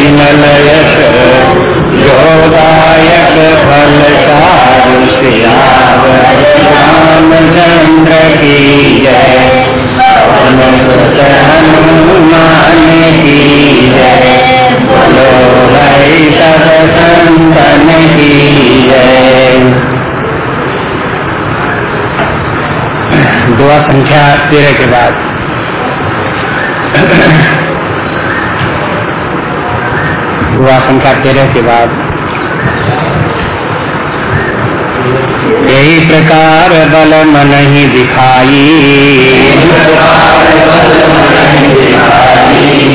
विमल यश जोदायक फल श्याम रामचंद्र की जय हनुमान की जय बोलो भाई सब संतन की जय दुआ संख्या तेरह के बाद। दुआ संख्या तेरह के बाद। यही प्रकार बल मन ही दिखाई।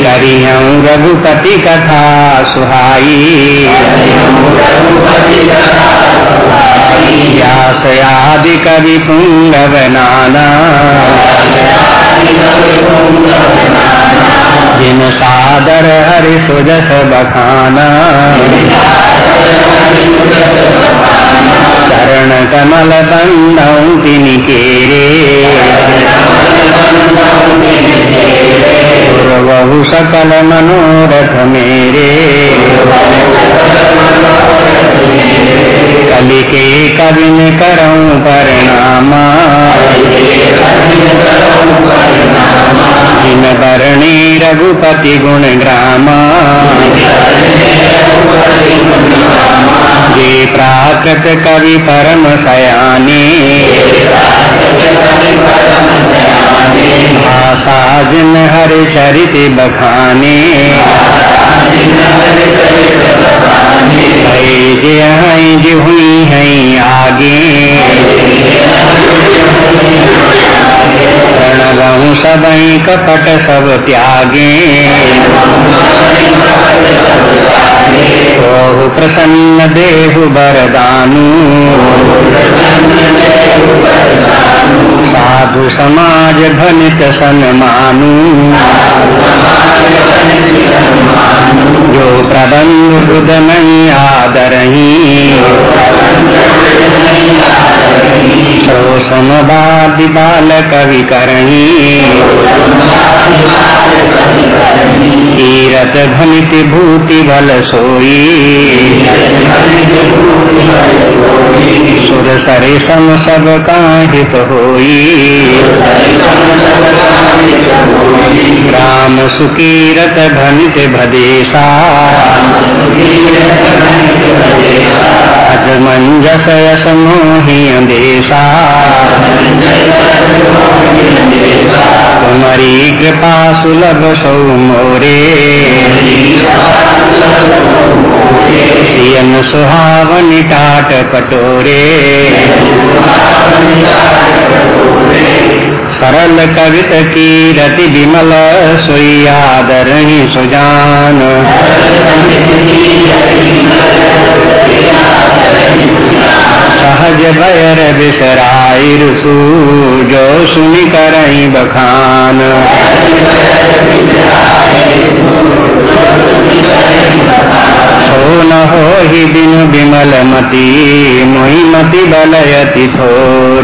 करी रघुपति कथा सुहाई। आदि कवि पुंगव नाना। जिन सादर हरि सुजस बखाना। चरण कमल बंदौ तिन केरे। बहु सकल मनोरथ मेरे कलि के कविन करऊं परनामा जिन बरणी रघुपति गुण ग्रामा जे प्राकृत कवि परम सयानी भाषा जिन हरि चरित बखाने। जे हैं जे हुई हैं आगे प्रणवहु सब कपट सब त्यागे। प्रसन्न देहु बरदानु। साधु समाज भनित मानू। जो प्रबंध बुद नहीं आदरही सो समवाद बाल कवि करही। कीरत भनित भूति बल सोई सुर सरे सम सब काहित होई राम सुकीरत भनित भदेशा अजमंजस मोहि अंदेशा तुम्हारी कृपा सुलभ सौ मोरे सियन सुहावन टाट कटोरे। सरल कवित की रति विमल सोई आदरणी सुजान सहज भयर बिसराई रसू जो सुनि करई बखान न हो ही बिनु बिमल मती, मोहि मति बलयति थोर।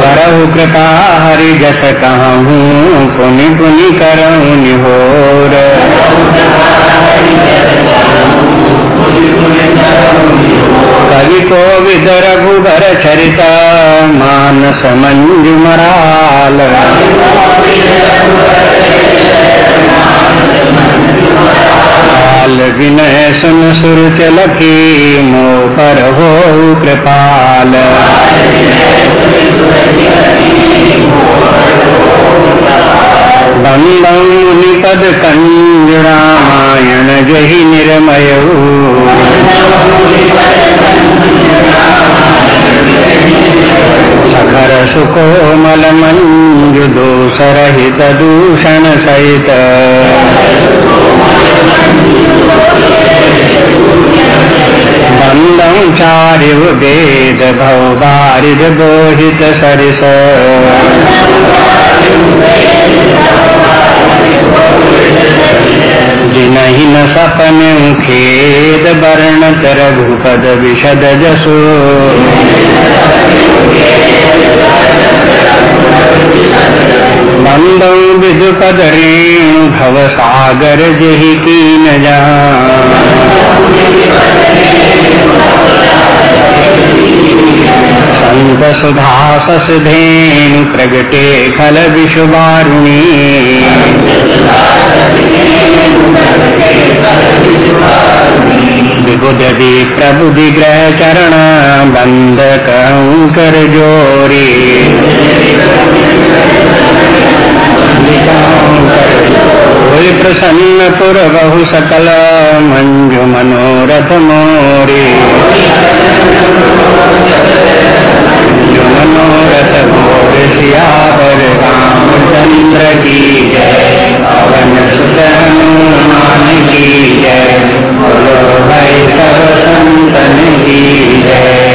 करहु कृपा हरि जस कहूँ, पुनि पुनि करऊँ निहोर। कवि को विद रघुबर चरित, मानस मंजु काल विनय सुन सुर चलकी मो पर हो कृपाल। बंदौ मुनिपद कंज रामायण जहि निर्मय सखर सुकोमल मंजु दोष रहित दूषण सहित। बंदौ चारिव वेद भव बारिद बोहित सरिस जिनहि न सपन खेद वर्णत रघुपद विशद जसो बंदौ विदुपद रेणु भव सागर जहि न जा। अनंत सुधा ससधेनु प्रगटे खल विश्ववारुणी विबुदि प्रभु विग्रह चरण बंद कर जोरी प्रसन्न पुर बहु सकल मंजु मनोरथ मोरी रामचंद्र की जय पवन सुत हनुमान की जय बोलो भाई सब संतन की जय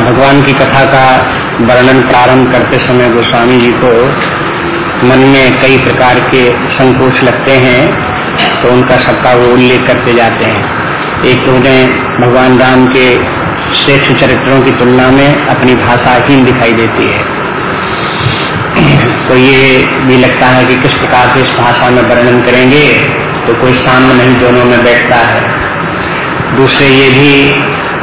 भगवान की कथा का वर्णन प्रारंभ करते समय गोस्वामी जी को मन में कई प्रकार के संकोच लगते हैं तो उनका सबका वो उल्लेख करते जाते हैं। एक तो उन्हें भगवान राम के श्रेष्ठ चरित्रों की तुलना में अपनी भाषा हीन दिखाई देती है। तो ये भी लगता है कि किस प्रकार से इस भाषा में वर्णन करेंगे तो कोई साम्य नहीं दोनों में बैठता है। दूसरे ये भी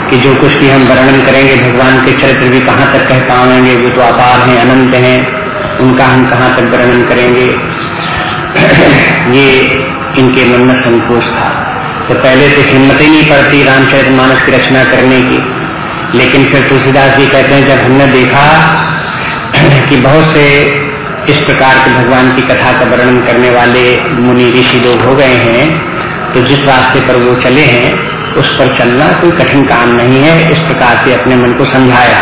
कि जो कुछ भी हम वर्णन करेंगे, भगवान के चरित्र भी कहाँ तक कह पाएँगे? वो तो अपार हैं, अनंत हैं, उनका हम कहाँ तक वर्णन करेंगे? ये इनके मन में संकोच था। तो पहले तो हिम्मत ही नहीं पड़ती रामचरित मानस की रचना करने की। लेकिन फिर तुलसीदास जी कहते हैं, जब हमने देखा कि बहुत से इस प्रकार के भगवान की कथा का वर्णन करने वाले मुनि ऋषि लोग हो गए हैं तो जिस रास्ते पर वो चले हैं उस पर चलना कोई कठिन काम नहीं है। इस प्रकार से अपने मन को समझाया।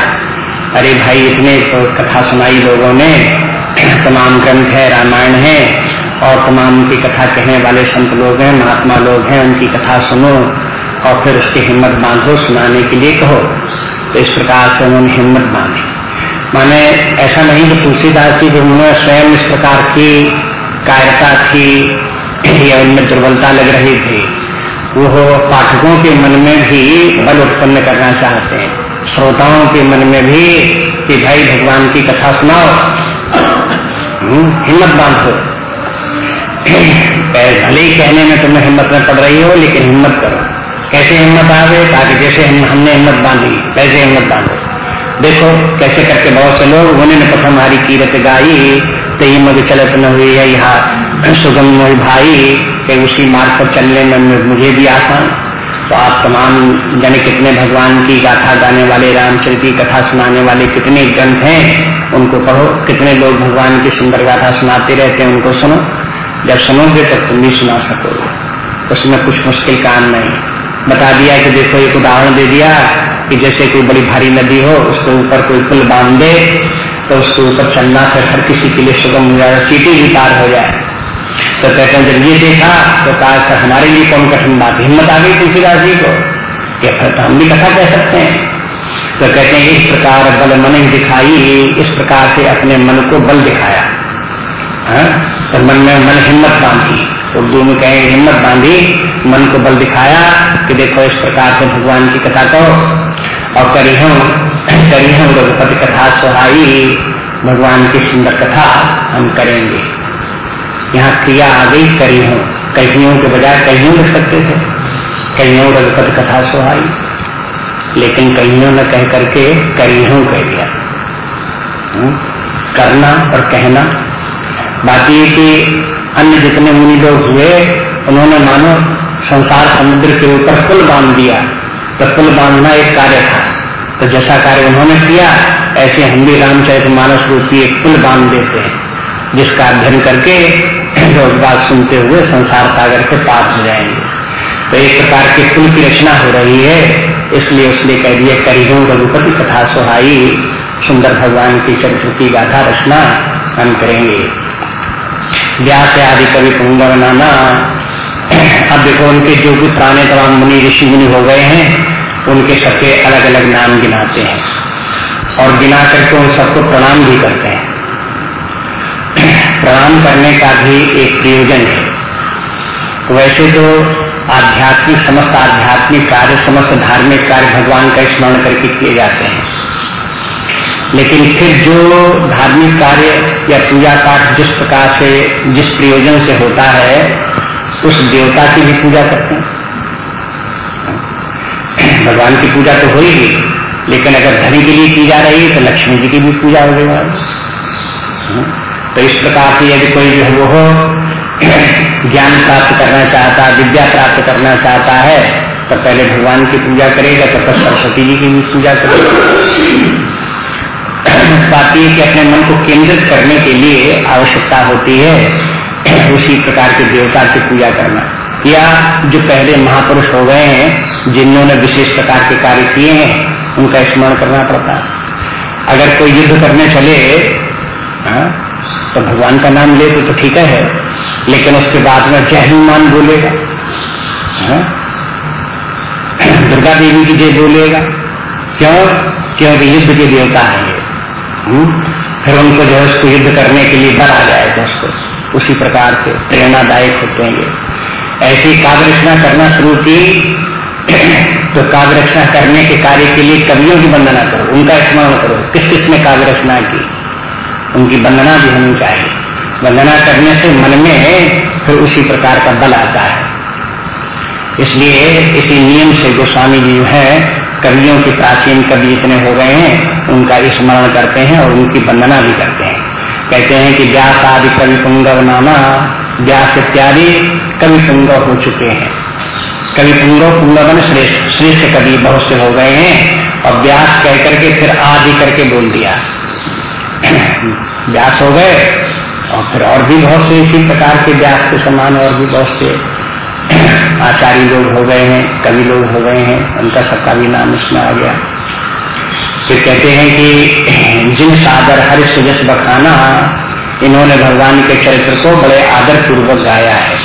अरे भाई, इतने तो कथा सुनाई लोगों ने। तमाम ग्रंथ है, रामायण है, और तमाम उनकी कथा कहने वाले संत लोग हैं, महात्मा लोग हैं, उनकी कथा सुनो और फिर उसकी हिम्मत बांधो, सुनाने के लिए कहो। तो इस प्रकार से उन्होंने हिम्मत बांधी। माने ऐसा नहीं कि तुलसीदास जी उन्होंने स्वयं इस प्रकार की कायरता थी, या उनमें दुर्बलता लग रही थी। वो पाठकों के मन में भी बल उत्पन्न करना चाहते हैं। श्रोताओं के मन में भी कि भाई भगवान की कथा सुनाओ। हम्म, हिम्मत बांधो। भले ही कहने में तुम्हें हिम्मत न पड़ रही हो लेकिन हिम्मत करो। कैसे हिम्मत आ गए ताकि जैसे हम, हमने हिम्मत बांधी कैसे हिम्मत बांधो। देखो कैसे करके बहुत से लोग उन्होंने प्रथम हमारी कीरत गाई तो ये मग चलत न हुई है यहाँ सुगम भाई। कि उसी मार्ग पर चलने में मुझे भी आसान। तो आप तमाम जाने कितने भगवान की गाथा गाने वाले, रामचरित की कथा सुनाने वाले कितने ग्रंथ हैं, उनको पढ़ो। कितने लोग भगवान की सुंदर गाथा सुनाते रहते हैं, उनको सुनो। जब सुनोगे तब तुम भी सुना सकोगे। उसमें कुछ मुश्किल काम नहीं। बता दिया कि देखो, एक उदाहरण दे दिया कि जैसे कोई बड़ी भारी नदी हो, उसके ऊपर कोई पुल बाँध दे तो उसके ऊपर चलना फिर हर किसी के लिए सुगम हो जाए चीटी भी पार हो जाए। तो कहते हैं, जब ये देखा तो कहा कि हमारे लिए कौन कठिन बात हिम्मत आ गई तुलसीदास जी को। कि फिर तो हम भी कथा कह सकते हैं। तो कहते हैं, इस प्रकार बल मन दिखाई, इस प्रकार से अपने मन को बल दिखाया। हा? तो मन में, मन हिम्मत बांधी। उर्दू में कहे, हिम्मत बांधी, मन को बल दिखाया कि देखो, इस प्रकार से भगवान की कथा कहो। और करी हम करी हम रघुपति कथा सुहाई, भगवान की सुंदर कथा हम करेंगे। यहाँ क्रिया आ गई, करी हूँ। कहियों के बजाय कहियों लिख सकते थे। कहियों रघुपति कथा सुहाई लेकिन कहियों ने कह करके करी हूँ कह दिया। करना और कहना। बाकी कि अन्य जितने मुनि लोग हुए, उन्होंने मानो संसार समुद्र के ऊपर पुल बाँध दिया। तो पुल बांधना एक कार्य था। तो जैसा कार्य उन्होंने किया, ऐसे हम भी रामचरित मानस रूपी एक पुल बाँध देते हैं। जिसका अध्ययन करके लोग बात सुनते हुए संसार सागर से पार हो जाएँगे। तो एक प्रकार की पुल की रचना हो रही है, इसलिए उसने कह दिया करीबों रघुपति कथा सुहाई, सुंदर भगवान की चरित्र की गाथा रचना हम करेंगे। व्यास आदि कवि पुंगा बनाना अब देखो उनके जो भी पुराने तमाम मुनि ऋषि मुनि हो गए हैं, उनके सबके अलग अलग नाम गिनाते हैं। और गिना करके उन सबको प्रणाम भी करते हैं। प्रणाम करने का भी एक प्रयोजन है। वैसे तो आध्यात्मिक, समस्त आध्यात्मिक कार्य, समस्त धार्मिक कार्य भगवान का स्मरण करके किए जाते हैं। लेकिन फिर जो धार्मिक कार्य या पूजा पाठ जिस प्रकार से, जिस प्रयोजन से होता है, उस देवता की भी पूजा करते हैं। भगवान की पूजा तो होगी लेकिन अगर धनी के लिए की जा रही है तो लक्ष्मी जी की भी पूजा हो गई। तो इस प्रकार से यदि कोई जो है वो ज्ञान प्राप्त करना चाहता, विद्या प्राप्त करना चाहता है तो पहले भगवान की पूजा करेगा तो फिर सरस्वती जी की भी पूजा करेगा बात यह कि अपने मन को केंद्रित करने के लिए आवश्यकता होती है उसी प्रकार के देवता की पूजा करना या जो पहले महापुरुष हो गए हैं, जिन्होंने विशेष प्रकार के कार्य किए हैं, उनका स्मरण करना पड़ता है अगर कोई युद्ध करने चले, हा? तो भगवान का नाम ले तो ठीक है, लेकिन उसके बाद में जय हनुमान बोलेगा। दुर्गा देवी की जय बोलेगा। क्यों? क्योंकि युद्ध के देवता है ये। हम्म? फिर उनको जो है उसको युद्ध करने के लिए बल आ जाएगा उसको। उसी प्रकार से प्रेरणादायक होते हैं ये। ऐसी काव्य करना शुरू की तो काव्य करने के कार्य के लिए कवियों की वंदना करो। उनका स्मरण करो। किस किस ने काव्य रचना की? उनकी वंदना भी होनी चाहिए। वंदना करने से मन में फिर उसी प्रकार का बल आता है। इसलिए इसी नियम से गोस्वामी जी है, कवियों के प्राचीन कवि इतने हो गए हैं, उनका स्मरण करते हैं और उनकी वंदना भी करते हैं। कहते हैं कि व्यास आदि कवि पुंगव नामा, व्यास इत्यादि कवि पुंगव हो चुके हैं। कवि पुंगव, पुंगवन श्रेष्ठ श्रेष्ठ कवि बहुत से हो गए हैं। और व्यास कह करके फिर आदि करके बोल दिया। व्यास हो गए और फिर और भी बहुत से इसी प्रकार के व्यास के समान और भी बहुत से आचार्य लोग हो गए हैं, कवि लोग हो गए हैं, उनका सबका भी नाम इसमें आ गया। फिर कहते हैं कि जिन सादर हर सुजस बखाना, इन्होंने भगवान के चरित्र को बड़े आदर पूर्वक गाया है।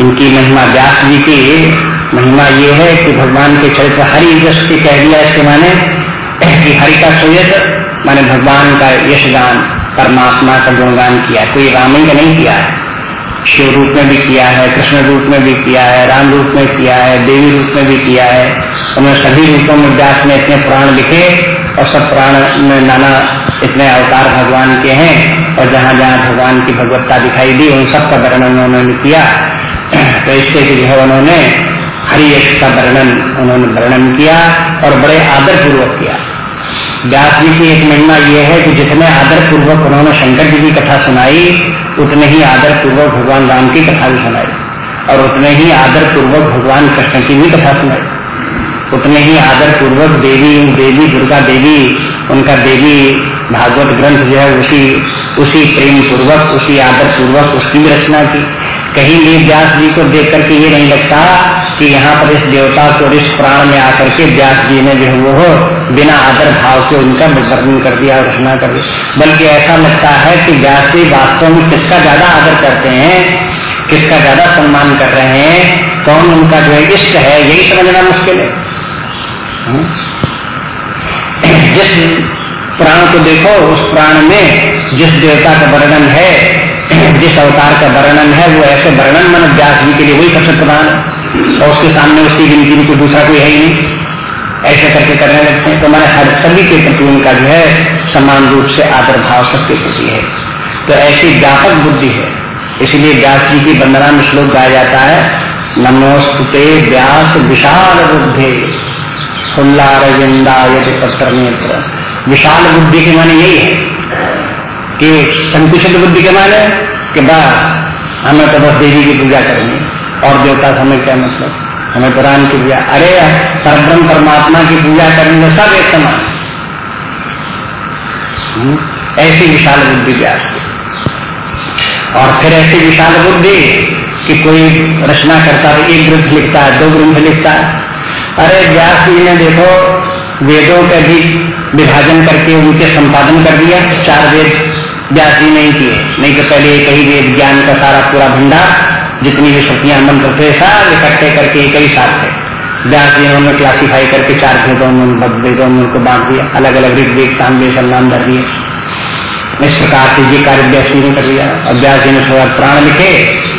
इनकी महिमा व्यास जी की महिमा ये है कि भगवान के चरित्र हरि यश के कह दिया इसके माने कि हरि का सुयश माने भगवान का यशगान, परमात्मा का गुणगान किया कोई रामई का नहीं किया है। शिव रूप में भी किया है, कृष्ण रूप में भी किया है, राम रूप में किया है, देवी रूप में भी किया है। उन्होंने सभी रूपों में व्यास में इतने पुराण लिखे और सब पुराण में नाना इतने अवतार भगवान के हैं और जहाँ जहाँ भगवान की भगवत्ता दिखाई दी, उन सब का वर्णन उन्होंने किया। तो इससे जो है उन्होंने हरियश का वर्णन उन्होंने वर्णन किया और बड़े आदर पूर्वक किया। व्यास जी की एक महिमा यह है कि जितने आदर पूर्वक उन्होंने शंकर जी की कथा सुनाई, उतने ही आदर पूर्वक भगवान राम की कथा भी सुनाई और उतने ही आदर पूर्वक भगवान कृष्ण की भी कथा सुनाई। उतने ही आदर पूर्वक देवी देवी दुर्गा देवी, उनका देवी भागवत ग्रंथ जो है उसी उसी प्रेम पूर्वक उसी आदर पूर्वक उसकी भी रचना की। कहीं भी व्यास जी को देख करके ये नहीं लगता कि यहाँ पर इस देवता को इस प्राण में आकर के व्यास जी ने जो वो बिना आदर भाव के उनका वर्णन कर दिया और रचना कर दिया बल्कि ऐसा लगता है कि व्यास वास्तव में किसका ज़्यादा आदर करते हैं, किसका ज़्यादा सम्मान कर रहे हैं, कौन उनका जो है इष्ट है, यही समझना मुश्किल है। हम्म? जिस प्राण को देखो, उस प्राण में जिस देवता का वर्णन है, जिस अवतार का वर्णन है, वो ऐसे वर्णन मन व्यास जी के लिए वही सबसे प्रधान है। और उसके सामने उसकी गिनती में कोई दूसरा कोई है ही नहीं। ऐसे करके करने लगते हैं तो मैंने हर सभी के प्रति उनका जो है समान रूप से आदर भाव सबके प्रति है। तो ऐसी व्यापक बुद्धि है। इसलिए व्यास जी की वंदना में श्लोक गाया जाता है, नमोस्तुते व्यास विशाल बुद्धि फुल्लारविंदा यदि पत्र नेत्र। विशाल बुद्धि के माने यही है कि संकुचित बुद्धि के माने कि बस हमें तो बस देवी की पूजा करनी, और देवता समय क्या मतलब। हमें तो की पूजा अरे सर्वम परमात्मा की पूजा करने में सब एक समान। हम्म, ऐसी विशाल बुद्धि व्यास और फिर ऐसी विशाल बुद्धि कि कोई रचना करता है एक ग्रंथ लिखता है दो ग्रंथ लिखता है। अरे व्यास जी ने देखो वेदों का भी विभाजन करके उनके संपादन कर दिया। चार वेद व्यास जी नहीं किए। नहीं तो पहले ही वेद ज्ञान का सारा पूरा भंडार जितनी भी शक्तियाँ मंत्र थे सारे इकट्ठे करके एक ही साथ थे व्यास जी ने क्लासीफाई करके चार भेदों में में उनको बांट दिया। अलग अलग ऋग्वेद सामने सम्मान धर दिए। इस प्रकार से ये कार्य व्यास जी ने कर दिया। और व्यास जी ने थोड़ा प्राण लिखे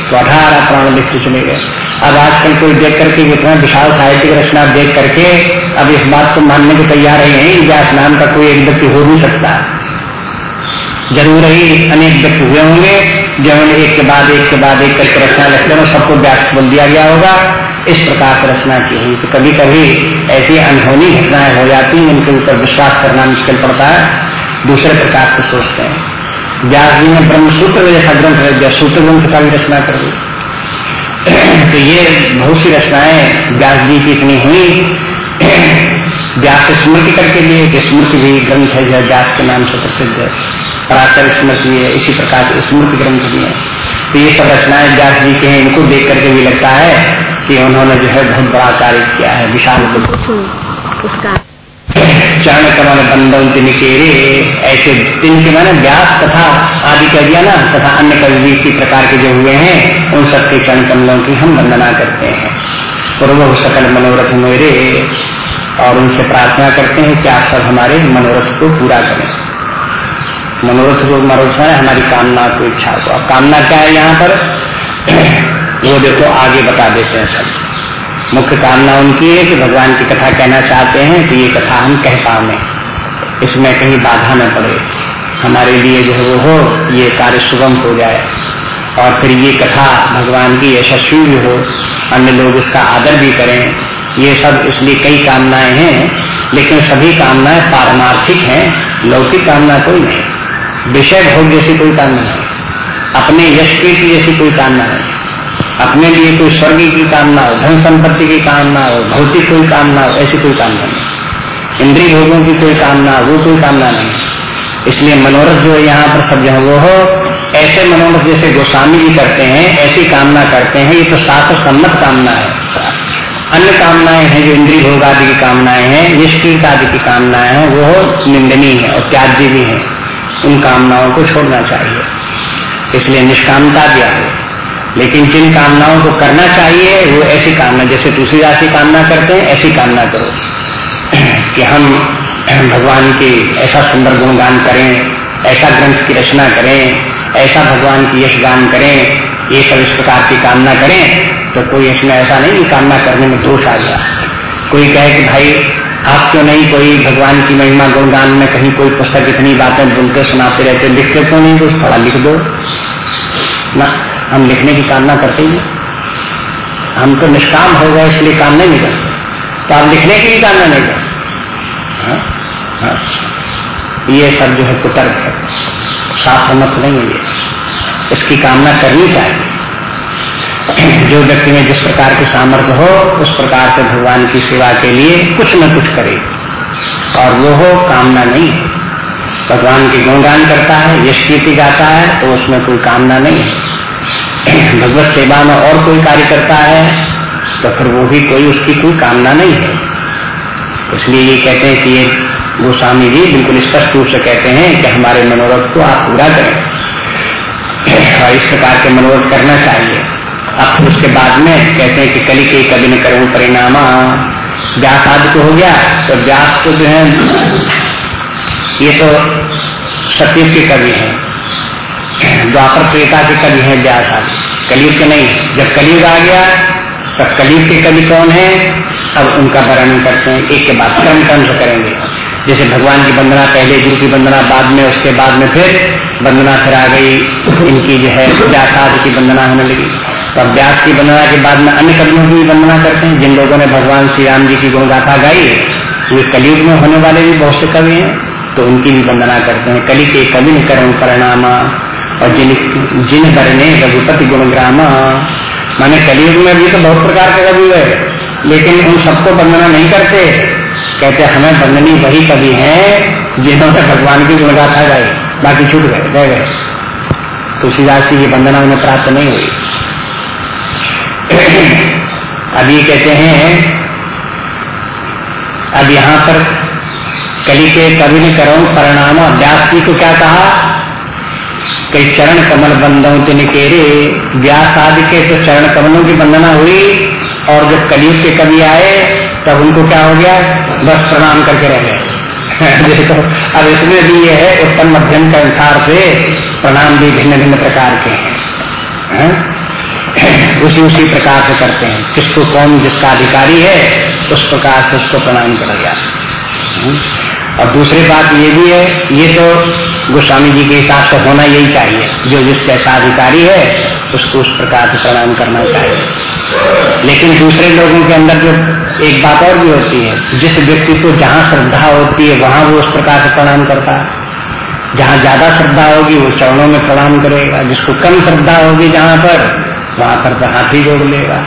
तो अठारह प्राण लिखते चले गए। अब आजकल कोई देख करके इतना विशाल साहित्यिक रचना देख करके अब इस बात को मानने को तैयार ही है व्यास नाम का कोई एक व्यक्ति हो नहीं सकता। ज़रूर ही अनेक व्यक्ति हुए होंगे। जो एक के बाद एक के बाद एक करके रचना लिखते हैं सबको व्यास बोल दिया गया होगा। इस प्रकार से रचना की हुई। तो कभी कभी ऐसी अनहोनी घटनाएँ हो जाती हैं, उनके ऊपर विश्वास करना मुश्किल पड़ता है। दूसरे प्रकार से सोचते हैं। व्यास जी ने ब्रह्म सूत्र जैसा ग्रंथ है सूत्र ग्रंथ का भी रचना कर दी। तो ये बहुत सी रचनाएँ व्यास जी की इतनी हुई। व्यास स्मृति करके लिए स्मृति भी ग्रंथ है, जो व्यास के नाम से प्रसिद्ध है। पराशर स्मृति है इसी प्रकार के स्मृति ग्रंथ भी है। तो ये सब रचनाएँ व्यास जी के हैं इनको देख करके भी लगता है कि उन्होंने जो है बहुत बड़ा कार्य किया है विशाल चरण कमल बंदन तिनकेरे ऐसे दिन के मैंने व्यास तथा आदि कह दिया ना तथा अन्य कवि भी इसी प्रकार के जो हुए हैं उन सबके चरण कमलों की हम वंदना करते हैं। पूर्व सकल मनोरथ मेरे और उनसे प्रार्थना करते हैं कि आप सब हमारे मनोरथ को पूरा करें। मनोरथ को मनोरथ है, हमारी कामना को इच्छा को। अब कामना क्या है यहाँ पर? वो देखो, आगे बता देते हैं सब। मुख्य कामना उनकी है कि भगवान की कथा कहना चाहते हैं कि ये कथा हम कह पाए इसमें कहीं बाधा न पड़े। हमारे लिए जो वो हो, ये कार्य सुगम हो जाए। और फिर ये कथा भगवान की यशस्वी भी हो, अन्य लोग इसका आदर भी करें। ये सब इसलिए कई कामनाएँ हैं, लेकिन सभी कामनाएँ पारमार्थिक हैं, लौकिक कामना कोई नहीं। विषय भोग जैसी कोई कामना नहीं। अपने यश की जैसी कोई कामना नहीं। अपने लिए कोई स्वर्ग की कामना हो, धन संपत्ति की कामना हो, भौतिक कोई कामना हो, ऐसी कोई कामना नहीं। इंद्रिय भोगों की कोई कामना वो कोई कामना नहीं। इसलिए मनोरथ जो यहाँ पर सब जो वो हो, ऐसे मनोरथ जैसे गोस्वामी जी करते हैं, ऐसी कामना करते हैं, ये तो शास्त्र सम्मत कामना है। अन्य कामनाएँ हैं जो इंद्रिय भोग आदि की कामनाएँ हैं, निष्क्रिय आदि की कामनाएँ हैं, वो निंदनीय है और त्याज्य भी है। उन कामनाओं को छोड़ना चाहिए। इसलिए निष्कामता दिया है। लेकिन जिन कामनाओं को करना चाहिए, वो ऐसी कामना, जैसे दूसरी राशि कामना करते हैं, ऐसी कामना करो। कि हम भगवान की ऐसा सुंदर गुणगान करें, ऐसा ग्रंथ की रचना करें, ऐसा भगवान की यश गान करें, ये सब इस प्रकार की कामना करें तो कोई इसमें ऐसा नहीं कामना करने में दोष आ गया। कोई कहे कि भाई आप क्यों नहीं कोई भगवान की महिमा गुणगान में कहीं कोई पुस्तक इतनी बातें बोलते, सुनाते रहते, लिखते क्यों नहीं? कुछ थोड़ा लिख दो। ना, हम लिखने की कामना करते ही हम तो निष्काम हो गए, इसलिए काम नहीं करते तो आप लिखने की भी कामना नहीं करते। हाँ? हाँ। ये सब जो है कुतर्क है। साफ़ मत नहीं है ये इसकी कामना करनी चाहिए। जो व्यक्ति में जिस प्रकार के सामर्थ्य हो, उस प्रकार से भगवान की सेवा के लिए कुछ न कुछ करे। और वो हो, कामना नहीं। है भगवान की गुणगान करता है, यश कीर्ति गाता है तो उसमें कोई कामना नहीं। है भगवत सेवा में और कोई कार्य करता है तो फिर वो भी कोई उसकी कोई कामना नहीं है। इसलिए ये कहते हैं कि ये गोस्वामी जी बिल्कुल स्पष्ट रूप से कहते हैं कि हमारे मनोरथ को आप पूरा करें। और इस प्रकार के मनोरथ करना चाहिए। अब फिर उसके बाद में कहते हैं कि कली के कभी न करूँ परिणाम। व्यास आदि को हो गया तो व्यास तो जो है, ये तो सत्य के कवि हैं। द्वापर त्रेता के कवि हैं व्यास आदि। कलयुग के नहीं, जब कलयुग आ गया, तब कलयुग के कवि कौन है? अब उनका वर्णन करते हैं, एक के बाद क्रम क्रम से करेंगे। जैसे भगवान की वंदना पहले, गुरु की वंदना बाद में, उसके बाद में फिर वंदना फिर आ गई। इनकी जो है व्यासाद की वंदना होने लगी। तो अब व्यास की वंदना के बाद में अन्य कवियों की भी वंदना करते हैं। जिन लोगों ने भगवान श्री राम जी की गुणगाथा गाई, वे कलयुग में होने वाले भी बहुत से कवि हैं तो उनकी भी वंदना करते हैं। कली के कवि ने करण परिणाम, और जिन जिन करने रघुपति गुणग्राम। माने कलयुग में भी तो बहुत प्रकार के कवि है लेकिन उन सबको वंदना नहीं करते। कहते हमें वंदनी वही कवि हैं जिन्होंने भगवान की गुणगाथा गाई। बाकी छूट गए, रह गए। तुलसीदास की ये वंदना उन्हें प्राप्त नहीं हुई। अब ये कहते हैं, अब यहाँ पर कली के कवि ने करो परिणाम व्यास जी को क्या कहा? कई चरण कमल बंदों तिनकेरे व्यास आदि के तो चरण कमलों की वंदना हुई, और जब कलयुग के कवि आए, तब उनको क्या हो गया? बस प्रणाम करके रह गए। देखो, अब इसमें भी ये है उत्तम मध्यम के अनुसार से प्रणाम भी भिन्न भिन्न प्रकार के हैं? उसी उसी प्रकार से करते हैं। किसको कौन जिसका अधिकारी है, उस प्रकार से उसको प्रणाम करा जाता हम्म। और दूसरी बात ये भी है, ये तो गोस्वामी जी के हिसाब से होना यही चाहिए। जो जिस कैसा अधिकारी है, उसको उस प्रकार से प्रणाम करना चाहिए। लेकिन दूसरे लोगों के अंदर जो एक बात और भी होती है, जिस व्यक्ति को जहाँ श्रद्धा होती है, वहाँ वो उस प्रकार से प्रणाम करता है। जहाँ ज़्यादा श्रद्धा होगी, वो चरणों में प्रणाम करेगा। जिसको कम श्रद्धा होगी जहाँ पर वहाँ पर तो हाथ जोड़ लेगा।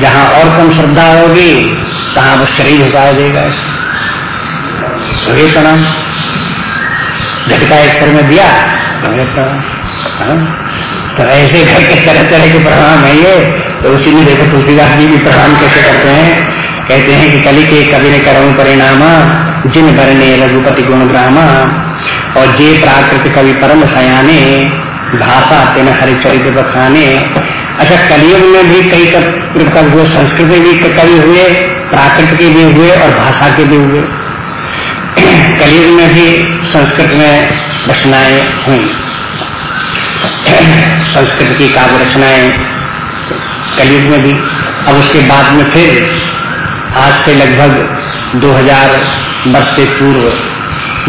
जहाँ और कम श्रद्धा होगी कहाँ वो शरीर झुका देगा। तो प्रणाम झटका एक सर में दिया प्रणाम हाँ? तो ऐसे घर के तरह तरह के प्रणाम है ये। तो उसी में देखो तुलसीदास जी भी प्रणाम कैसे करते हैं। कहते हैं कि कली के कवि ने करूँ परिणाम, जिन भरने रघुपति गुण ग्रामा और जे प्राकृत कवि परम सयाने, भाषा तेन हरिचरित बखाने अच्छा कलियुग में भी कई कवि हुए संस्कृत में भी कवि हुए, प्राकृत के भी हुए और भाषा के भी हुए। कलियुग में भी संस्कृत में रचनाएँ हुई। संस्कृत की काव्य रचनाएँ कलयुग में भी। अब उसके बाद में फिर, आज से लगभग 2000 वर्ष से पूर्व,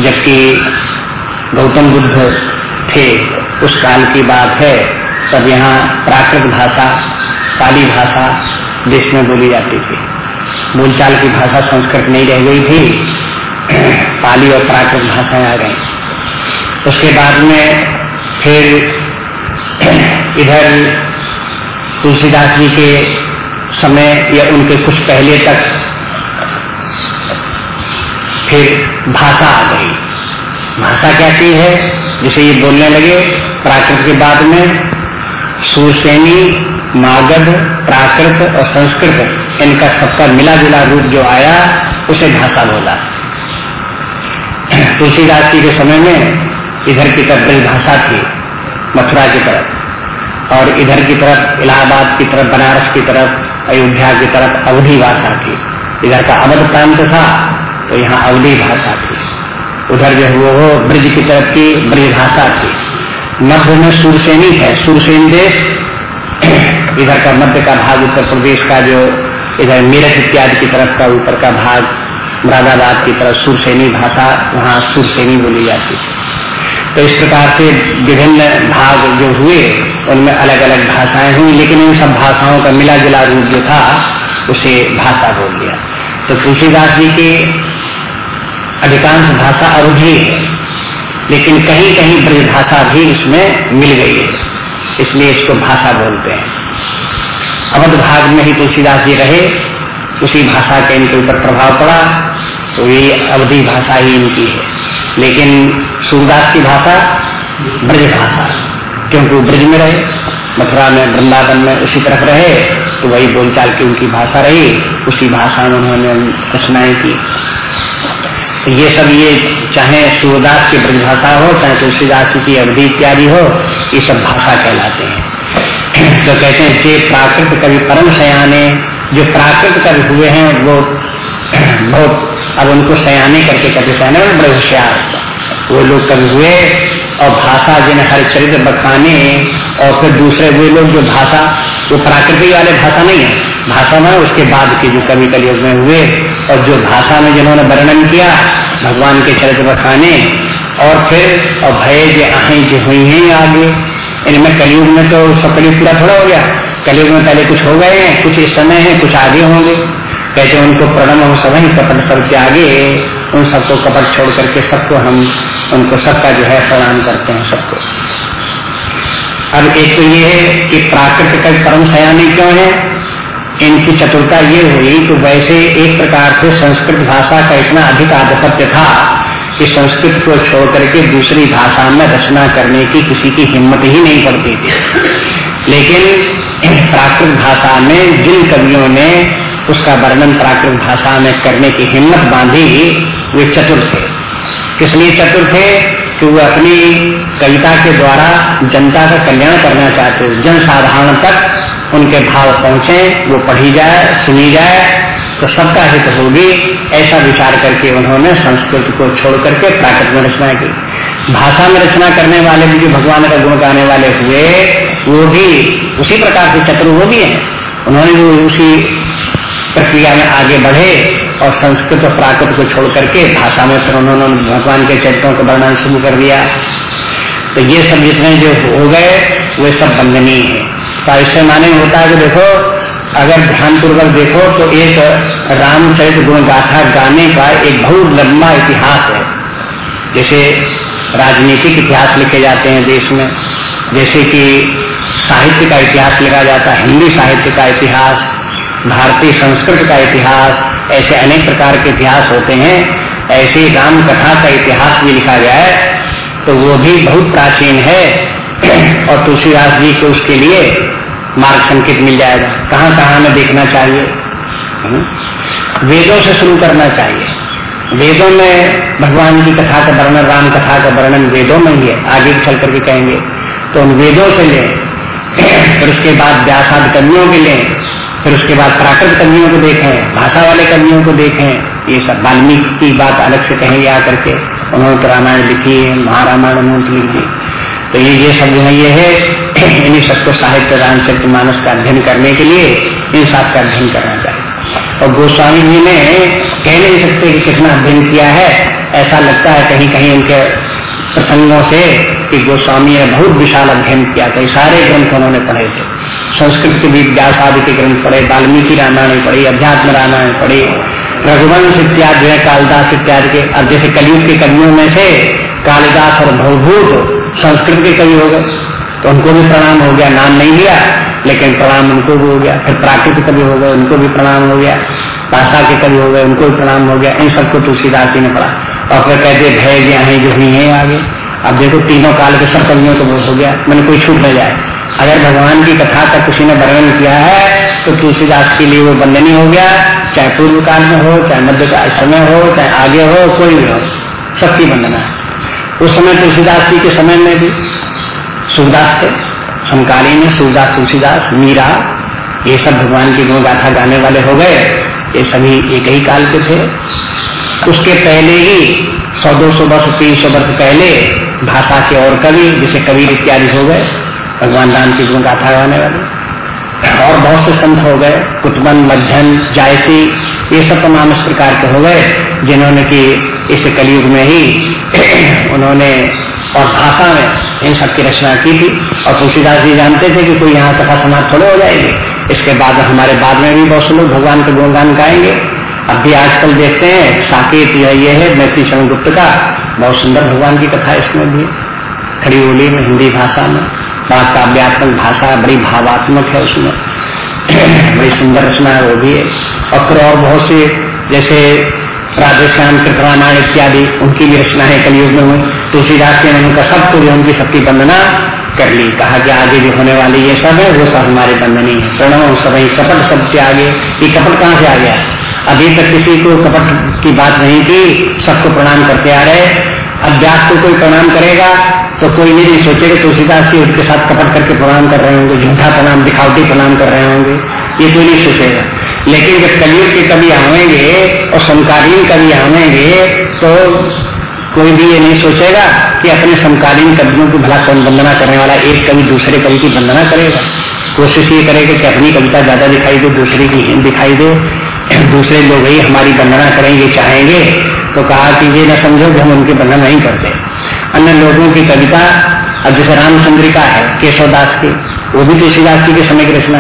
जबकि गौतम बुद्ध थे, उस काल की बात है। तब यहाँ प्राकृत भाषा, पाली भाषा देश में बोली जाती थी। बोलचाल की भाषा संस्कृत नहीं रह गई थी, पाली और प्राकृत भाषाएँ आ गई। उसके बाद में फिर इधर तुलसीदास जी के समय या उनके कुछ पहले तक फिर भाषा आ गई। भाषा क्या चीज़ है? जिसे ये बोलने लगे प्राकृत के बाद में सुरसेनी, मागध, प्राकृत और संस्कृत, इनका सबका मिला जुला रूप जो आया, उसे भाषा बोला। तुलसीदास जी के समय में इधर की तरफ़ भाषा थी, मथुरा की तरफ़, और इधर की तरफ़, इलाहाबाद की तरफ़, बनारस की तरफ़, अयोध्या की तरफ़ अवधि भाषा थी। इधर का अवध प्रांत था तो यहाँ अवधि भाषा थी। उधर जो वो ब्रज की तरफ़ की ब्रज भाषा थी। मध्य में सुरसेनी है। सुरसेन देश इधर का मध्य का भाग, उत्तर प्रदेश का जो इधर मेरठ इत्यादि की तरफ़ का ऊपर का भाग, मुरादाबाद की तरफ़ सुरसेनी भाषा, वहाँ सुरसेनी बोली जाती थी तो इस प्रकार से विभिन्न भाग जो हुए, उनमें अलग अलग भाषाएँ हुई, लेकिन इन सब भाषाओं का मिला जुला रूप जो था, उसे भाषा बोल दिया। तो तुलसीदास जी की अधिकांश भाषा अवधि है। लेकिन कहीं कहीं ब्रज भाषा भी इसमें मिल गई है। इसलिए इसको भाषा बोलते हैं। अवध भाग में ही तुलसीदास जी रहे, उसी भाषा के इनके ऊपर प्रभाव पड़ा तो ये अवधि भाषा ही इनकी है। लेकिन सूरदास की भाषा ब्रज भाषा क्योंकि वो ब्रज में रहे, मथुरा में, वृंदावन में उसी तरफ़ रहे तो वही बोलचाल की उनकी भाषा रही, उसी भाषा में उन्होंने रचनाएँ की। ये सब ये चाहे सूरदास की ब्रज भाषा हो, चाहे तुलसीदास की अवधि इत्यादि हो, ये सब भाषा कहलाते हैं। तो कहते हैं, जे प्राकृत कवि परम सयाने, जो प्राकृत कवि हुए हैं, वो बहुत, अब उनको सयाने करके कहते सयाने में बड़े होशियार वो लोग कभी हुए और भाषा जिन हर चरित्र बखाने और फिर दूसरे वे लोग जो भाषा, वो प्राकृतिक वाले भाषा नहीं है। भाषा में उसके बाद के जो कवि कलयुग में हुए और जो भाषा में जिन्होंने वर्णन किया, भगवान के चरित्र बखाने और फिर और भय जो आहें जो हुई हैं आगे, इनमें कलयुग में तो सब कलयुग पूरा थोड़ा हो गया। कलयुग में पहले कुछ हो गए हैं, कुछ इस समय है, कुछ आगे होंगे। कहते उनको प्रणम हम सब ही, कपट सबके आगे, उन सबको कपट छोड़ करके सबको हम, उनको सबका जो है प्रणाम करते हैं सबको। अब एक तो ये है कि प्राकृतिक परम सयानी क्यों है? इनकी चतुरता ये हुई कि वैसे एक प्रकार से संस्कृत भाषा का इतना अधिक आधिपत्य था कि संस्कृत को छोड़ करके दूसरी भाषा में रचना करने की किसी की हिम्मत ही नहीं पड़ती थी। लेकिन प्राकृत भाषा में जिन कवियों ने उसका वर्णन प्राकृत भाषा में करने की हिम्मत बांधी, वे चतुर थे। किस लिए चतुर थे? कि वो अपनी कविता के द्वारा जनता का कल्याण करना चाहते जन साधारण तक उनके भाव पहुँचे, वो पढ़ी जाए, सुनी जाए तो सबका हित होगी, ऐसा विचार करके उन्होंने संस्कृत को छोड़ करके प्राकृत में रचना की। भाषा में रचना करने वाले भी जो भगवान का गुण गाने वाले हुए, वो भी उसी प्रकार से चतुर वो भी है। उन्होंने भी उसी प्रक्रिया में आगे बढ़े और संस्कृत और प्राकृत को छोड़ करके भाषा में फिर उन्होंने भगवान के चरित्रों को वर्णन शुरू कर दिया। तो ये सब जितने जो हो गए, वे सब बंधनीय है। तो इससे माने होता है कि देखो, अगर ध्यानपूर्वक देखो तो एक रामचरित गुण गाथा गाने का एक बहुत लंबा इतिहास है। जैसे राजनीतिक इतिहास लिखे जाते हैं देश में, जैसे कि साहित्य का इतिहास लिखा जाता है, हिंदी साहित्य का इतिहास, भारतीय संस्कृत का इतिहास, ऐसे अनेक प्रकार के इतिहास होते हैं। ऐसे राम कथा का इतिहास भी लिखा है तो वो भी बहुत प्राचीन है। और तुलसीदास जी को उसके लिए मार्ग संकेत मिल जाएगा। कहाँ कहाँ हमें देखना चाहिए? वेदों से शुरू करना चाहिए। वेदों में भगवान की कथा का वर्णन, राम कथा का वर्णन वेदों में ही है। आगे चल करके कहेंगे। तो उन वेदों से लें, फिर उसके बाद व्यासाद कवियों के लें, फिर उसके बाद प्राकृत कवियों को देखें, भाषा वाले कवियों को देखें। ये सब वाल्मीकि की बात अलग से कहेंगे आकर के उन्होंने तो रामायण लिखी है, महारामायण उन्होंने लिख दी तो ये ये सब जो है ये है, इन्हीं सबको साहित्य रामचरित मानस का अध्ययन करने के लिए इन सब का अध्ययन करना चाहिए। और गोस्वामी जी ने कह नहीं सकते कि कितना अध्ययन किया है, ऐसा लगता है कहीं कहीं उनके प्रसंगों से कि गोस्वामी ने बहुत विशाल अध्ययन किया था। सारे ग्रंथ उन्होंने पढ़े थे। संस्कृत के भी व्यास आदि के ग्रंथ पढ़े, वाल्मीकि रामायण पढ़ी, अध्यात्म रामायण पढ़ी, रघुवंश इत्यादि कालिदास इत्यादि के, अब जैसे कलयुग के कवियों में से कालिदास और भवभूत संस्कृत के कवि हो गए। तो उनको भी प्रणाम हो गया। नाम नहीं लिया, लेकिन प्रणाम उनको भी हो गया। फिर प्राकृतिक कवि हो गए, उनको भी प्रणाम हो गया। भाषा के कवि हो गए, उनको भी प्रणाम हो गया। इन सबको तुलसीदास जी ने पढ़ा। और फिर कहते भय है जो ही है आगे। अब देखो, तीनों काल के सब कवियों को हो गया। मैंने कोई छूट न जाए। अगर भगवान की कथा का किसी ने वर्णन किया है तो तुलसीदास के लिए वो बंदनी हो गया। चाहे पूर्व काल में हो, चाहे मध्य काल समय हो, चाहे आगे हो, कोई भी हो। सबकी वंदना है। उस समय तुलसीदास जी के समय में भी सूरदास थे, समकालीन में सूरदास, तुलसीदास, मीरा, ये सब भगवान की गुण गाथा गाने वाले हो गए, ये सभी एक ही काल के थे। उसके पहले ही सौ, दो सौ वर्ष, तीन सौ वर्ष पहले भाषा के और कवि, जैसे कबीर इत्यादि हो गए, भगवान राम की गुण गाथा गाने वाले। और बहुत से संत हो गए, कुटबन, मध्यन, जायसी, ये सब तमाम इस प्रकार के हो गए, जिन्होंने की इस कलयुग में ही उन्होंने और भाषा में इन सब की रचना की थी। और तुलसीदास जी जानते थे कि कोई यहाँ कथा समाज थोड़े हो जाएगी। इसके बाद हमारे बाद में भी बहुत से लोग भगवान के गुणगान गाएँगे। अब भी आजकल देखते हैं, साकेत यह ये है मैत्री शरण गुप्त का बहुत सुंदर भगवान की कथा इसमें भी खड़ी बोली में, हिंदी भाषा में बड़ा काव्यात्मक भाषा बड़ी भावात्मक है उसमें। बड़ी सुंदर रचना है, वो भी है। और फिर और बहुत से जैसे राधेश्याम कृतरामायण इत्यादि, उनकी भी रचनाएँ कलयुग में हुई। तुलसीदास ने उनका सबको जो उनकी सबकी वंदना कर ली। कहा कि आगे जो होने वाली ये सब है, वो सब हमारे बंधनी है प्रणव सब कपट सबसे आगे। ये कपट कहाँ से आ गया? अभी तक किसी को कपट की बात नहीं थी, सबको प्रणाम करते आ रहे। अभ्यास को कोई प्रणाम करेगा तो कोई ये नहीं सोचेगा तुलसीदास जी उनके साथ कपट करके प्रणाम कर रहे होंगे, झूठा प्रणाम, दिखावटी प्रणाम कर रहे होंगे। ये कोई नहीं सोचेगा। लेकिन जब कलयुग के कभी आवेंगे और समकालीन कभी आवेंगे तो कोई भी ये नहीं सोचेगा कि अपने समकालीन कवियों की भला कौन वंदना करने वाला एक कवि दूसरे कवि की वंदना करेगा। कोशिश ये करेगा कि अपनी कविता ज़्यादा दिखाई दे, दूसरे की दिखाई दे। दूसरे लोग ही हमारी वंदना करेंगे चाहेंगे तो कहा कि ये न समझो कि हम उनकी वंदना नहीं करते। अन्य लोगों की कविता, अब जैसे रामचंद्रिका है, केशवदास की, वो भी तुलसीदास जी के समय की रचना।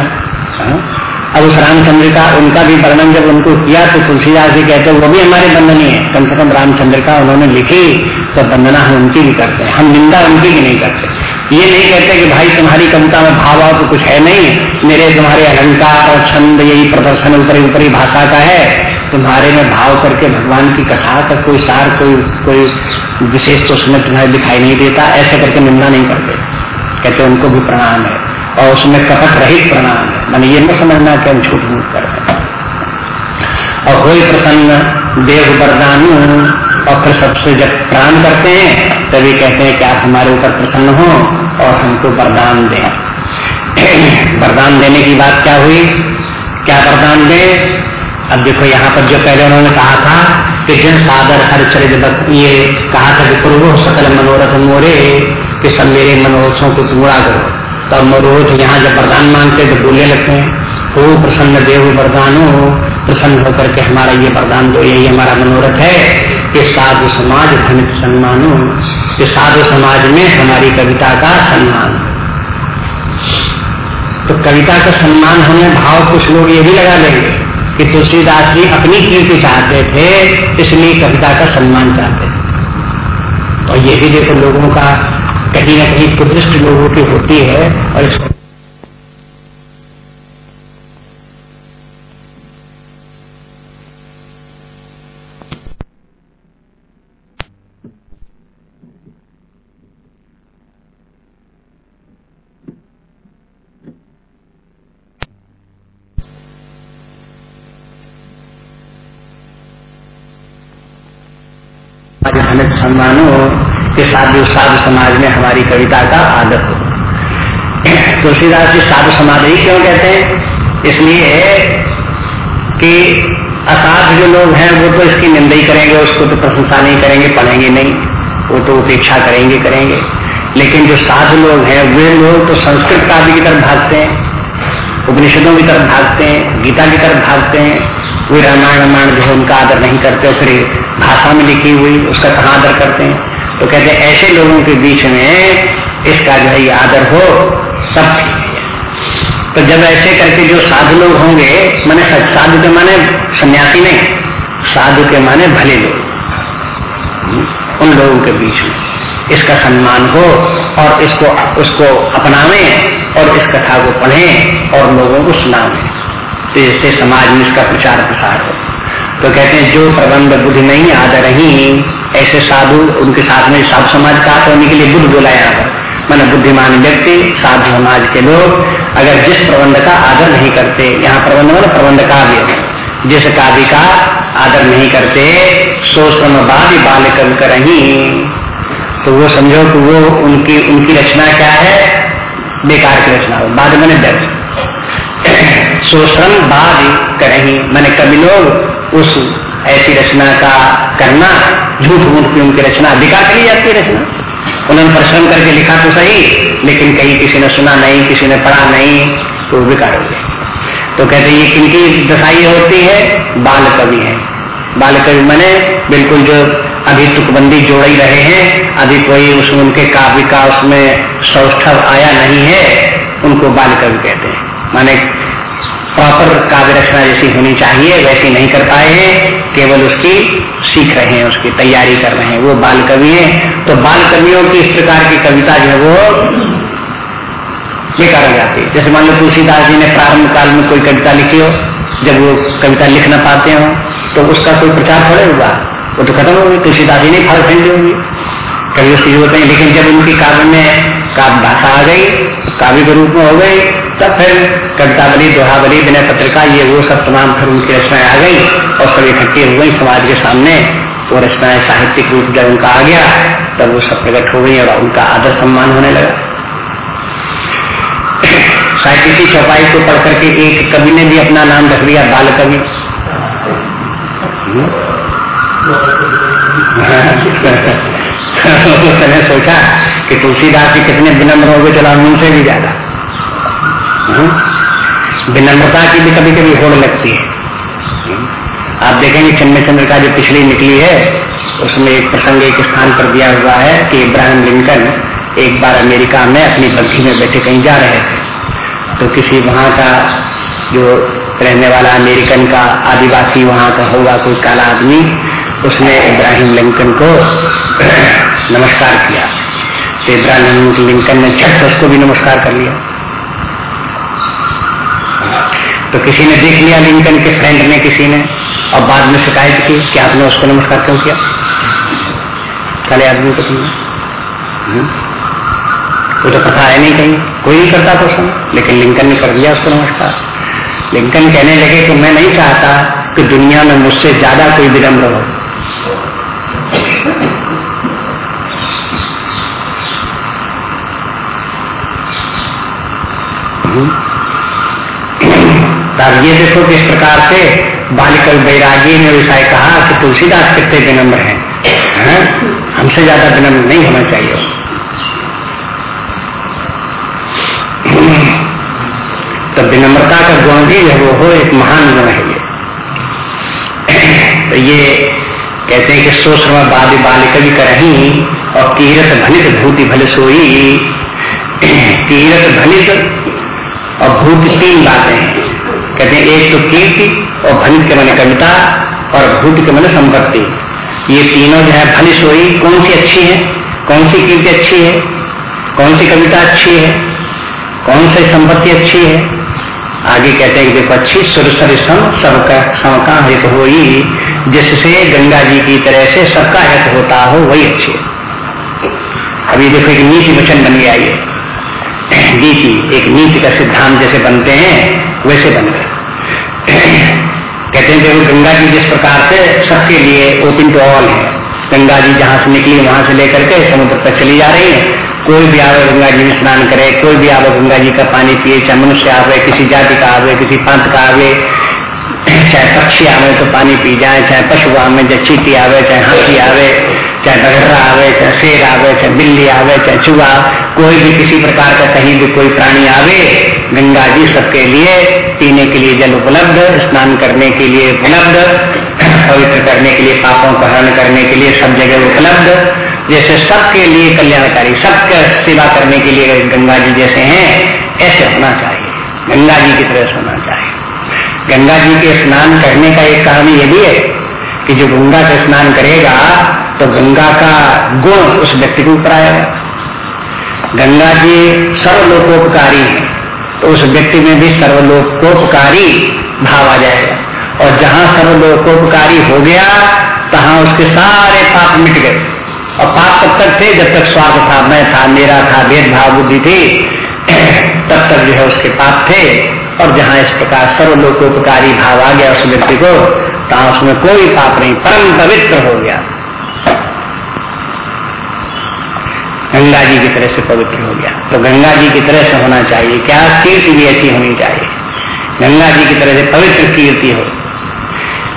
है? अब उस रामचंद्र का, उनका भी वर्णन जब उनको किया तो तुलसीदास जी कहते वो भी हमारे बंधनी है। कम से कम रामचंद्र का उन्होंने लिखी तो वंदना हम उनकी भी करते हैं। हम निंदा उनकी भी नहीं करते। ये नहीं कहते कि भाई तुम्हारी कविता में भाव तो कुछ है नहीं। मेरे तुम्हारे अलंकार और छंद, यही प्रदर्शन ऊपरी ऊपरी भाषा का है। तुम्हारे में भाव करके भगवान की कथा का कोई सार, कोई कोई विशेष तो उसमें तुम्हें दिखाई नहीं देता। ऐसे करके निंदा नहीं करते। कहते उनको भी प्रणाम है। और उसमें कपट रहित प्रणाम है। मैंने ये न समझना कि हम छूट मूट कर और कोई प्रसन्न देव वरदान और फिर सबसे जब प्रणाम करते हैं, तभी कहते हैं कि आप हमारे ऊपर प्रसन्न हो और हमको वरदान दें। वरदान देने की बात क्या हुई? क्या वरदान दे? अब देखो, यहाँ पर जो पहले उन्होंने कहा था कि जिन सादर हर चरित ये कहा था कि पूर्व सकल मनोरथ मोरे, कि सब मेरे मनोरथों को पूरा करो। तब रोज यहाँ जब वरदान मांगते तो बोलने लगते हैं, हो, प्रसन्न देव, वरदान हो, प्रसन्न होकर के हमारा ये वरदान दो, यही हमारा मनोरथ है कि साधु समाज धनित सम्मानो कि साधु समाज में हमारी कविता का सम्मान तो कविता का सम्मान होने भाव कुछ लोग ये भी लगा लेंगे कि तुलसीदास जी अपनी कीर्ति चाहते थे, इसलिए कविता का सम्मान चाहते थे। और ये भी देखो लोगों का कहीं ना कहीं कुदृष्ट लोगों की होती है और इसको सम्मानो कि साधु साधु समाज में हमारी कविता का आदर हो। तुलसीदास जी साधु समाज ही क्यों कहते हैं? इसलिए कि असाध जो लोग हैं, वो तो इसकी निंदा ही करेंगे, उसको तो प्रशंसा नहीं करेंगे, पढ़ेंगे नहीं। वो तो उपेक्षा करेंगे करेंगे। लेकिन जो साधु लोग हैं, वे लोग तो संस्कृत काव्य की तरफ़ भागते हैं, उपनिषदों की तरफ़ भागते हैं, गीता की तरफ़ भागते हैं। वे रामायण रामायण जो है, उनका आदर नहीं करते, फिर भाषा में लिखी हुई, उसका कहाँ आदर करते हैं? तो कहते ऐसे लोगों के बीच में इसका जो है आदर हो, सब तो जब ऐसे करके जो साधु लोग होंगे, माने साधु के माने सन्यासी नहीं, साधु के माने भले लोग। उन लोगों के बीच में इसका सम्मान हो और इसको, उसको अपनावे और इस कथा को पढ़े और लोगों को सुनावे। तो इससे समाज में इसका प्रचार प्रसार हो। तो कहते हैं, जो प्रबंध बुद्धि नहीं आदर ही ऐसे साधु उनके साथ में साधु समाज का होने के लिए बुद्ध बोला यहाँ पर। मैंने बुद्धिमान व्यक्ति, साधु समाज के लोग, अगर जिस प्रबंध का आदर नहीं करते, यहाँ प्रबंध मतलब प्रबंध काव्य जिस काव्य का आदर नहीं करते, सो श्रमवादी बाल कल कर तो वो समझो कि वो उनकी उनकी रचना क्या है? बेकार की रचना बाद मैंने व्यर्थ शोषण बाद करही। मैंने कभी लोग उस ऐसी रचना का करना, झूठ मूठ की उनकी रचना बेकार करी जाती है रचना। उन्होंने परिश्रम करके लिखा तो सही, लेकिन कहीं किसी ने सुना नहीं, किसी ने पढ़ा नहीं तो बेकार हो गए तो कहते ये किनकी दशाई होती है? बाल कवि है। बाल कवि मैंने बिल्कुल जो अभी तुकबंदी जोड़ ही रहे हैं, अभी कोई उस उनके काव्य का उसमें सौष्ठव आया नहीं है, उनको बाल कवि कहते हैं। माने प्रॉपर काव्य रचना जैसी होनी चाहिए, वैसी नहीं कर पाए हैं केवल उसकी सीख रहे हैं, उसकी तैयारी कर रहे हैं, वो बाल कवि हैं। तो बाल कवियों की इस प्रकार की कविता जो है वो बेकार हो जाती है। जैसे मान लो तुलसीदास जी ने प्रारंभ काल में कोई कविता लिखी हो, जब वो कविता लिख ना पाते हो तो उसका कोई प्रचार थोड़े हुआ। वो तो खत्म हो गई तुलसीदास जी ने फल फेंक होगी। कभी उसकी ज़रूरत नहीं लेकिन जब उनकी काव्य में काव्य भाषा आ गई, काव्य के रूप में हो गई, तब फिर कवितावली दोहावली, विनय पत्रिका, ये वो सब तमाम फिर उनकी रचनाएँ आ गई और सब इकट्ठी हो गई समाज के सामने। वो रचनाएँ साहित्यिक रूप जब उनका आ गया, तब वो सब प्रकट हो गई और उनका आदर सम्मान होने लगा। साहित्य की चौपाई को पढ़ करके एक कवि ने भी अपना नाम रख लिया, बाल कवि। सोचा कि तुलसीदास जी कितने विनम्र हो गए, चला उनसे भी ज़्यादा हम्म? विनम्रता की भी कभी कभी होड़ लगती है हम्म? आप देखेंगे चंद्र चंद्र का जो पिछली निकली है, उसमें एक प्रसंग एक स्थान पर दिया हुआ है कि इब्राहिम लिंकन एक बार अमेरिका में अपनी बग्घी में बैठे कहीं जा रहे थे तो किसी वहाँ का जो रहने वाला अमेरिकन का आदिवासी वहाँ का होगा कोई काला आदमी, उसने इब्राहिम लिंकन को नमस्कार किया तो लिंकन ने झट उसको भी नमस्कार कर लिया। तो किसी ने देख लिया लिंकन के फ्रेंड ने, किसी ने? और बाद में शिकायत की कि आपने उसको नमस्कार क्यों किया? काले आदमी को तुमने? हम्म? वो तो पता है नहीं कहीं। कोई नहीं करता उसने लेकिन लिंकन ने कर दिया उसको नमस्कार। लिंकन कहने लगे कि मैं नहीं चाहता कि दुनिया में मुझसे ज़्यादा कोई विनम्र हो। अब ये देखो किस प्रकार से बालिकल बैरागी ने विषय कहा कि तुलसीदास कितने विनम्र हैं, है? हमसे ज़्यादा विनम्र नहीं होना चाहिए। तो विनम्रता का गुण भी है, वो हो एक महान गुण है ये। तो ये कहते हैं कि सो समय बाल बालिका भी करही और कीरत भनित भूति भले सोई। कीरत भनित और भूत तीन बातें हैं। कहते हैं, एक तो कीर्ति और भनित के मैंने कविता और भूत के मैंने संपत्ति। ये तीनों जो है भली सोई कौन सी अच्छी है? कौन सी कीर्ति अच्छी है? कौन सी कविता अच्छी है? कौन सी संपत्ति अच्छी है? आगे कहते हैं कि देखो, अच्छी सुरसर सम सबका समका हित हो जिससे गंगा जी की तरह से सबका हित होता हो, वही अच्छी है। अभी देखो, एक नीति वचन बन गया ये। नीति, एक नीति का सिद्धांत जैसे बनते हैं, वैसे बन गए। कहते हैं देखो गंगा जी जिस प्रकार से सबके लिए ओपन टू ऑल है। गंगा जी जहाँ से निकली, वहाँ से लेकर के समुद्र तक चली जा रही है। कोई भी आवे गंगा जी में स्नान करे, कोई भी आवे गंगा जी का पानी पिए, चाहे मनुष्य आवे, किसी जाति का आवे, किसी पंथ का आवे, चाहे पक्षी आवे तो पानी पी जाए, चाहे पशु आवे, चाहे चीटी आवे, चाहे हाथी आवे चाहे बगरा आवे, चाहे शेर आवे, चाहे बिल्ली आवे, चाहे चूहा, कोई भी किसी प्रकार का कहीं भी कोई प्राणी आवे, गंगा जी सबके लिए पीने के लिए जल उपलब्ध, स्नान करने के लिए उपलब्ध, पवित्र करने के लिए, पापों का हरण करने के लिए सब जगह उपलब्ध। जैसे सबके लिए कल्याणकारी, सबके सेवा करने के लिए गंगा जी जैसे हैं, ऐसे होना चाहिए। गंगा जी की तरह से होना चाहिए। गंगा जी के स्नान करने का एक कारण ये भी है कि जो गंगा से स्नान करेगा तो गंगा का गुण उस व्यक्ति के ऊपर आएगा गंगा जी सर्वलोकोपकारी है तो उस व्यक्ति में भी सर्वलोकोपकारी भाव आ जाएगा। और जहाँ सर्वलोकोपकारी हो गया, तहां उसके सारे पाप मिट गए। और पाप तब तक थे जब तक स्वार्थ था, मैं था, मेरा था, भेदभाव, बुद्धि थी, तब तक जो है उसके पाप थे। और जहाँ इस प्रकार सर्वलोकोपकारी भाव आ गया उस व्यक्ति को, तहां उसमें कोई पाप नहीं, परम पवित्र हो गया। गंगा जी की तरह से पवित्र हो गया। तो गंगा जी की तरह से होना चाहिए। क्या कीर्ति भी ऐसी होनी चाहिए? गंगा जी की तरह से पवित्र कीर्ति हो।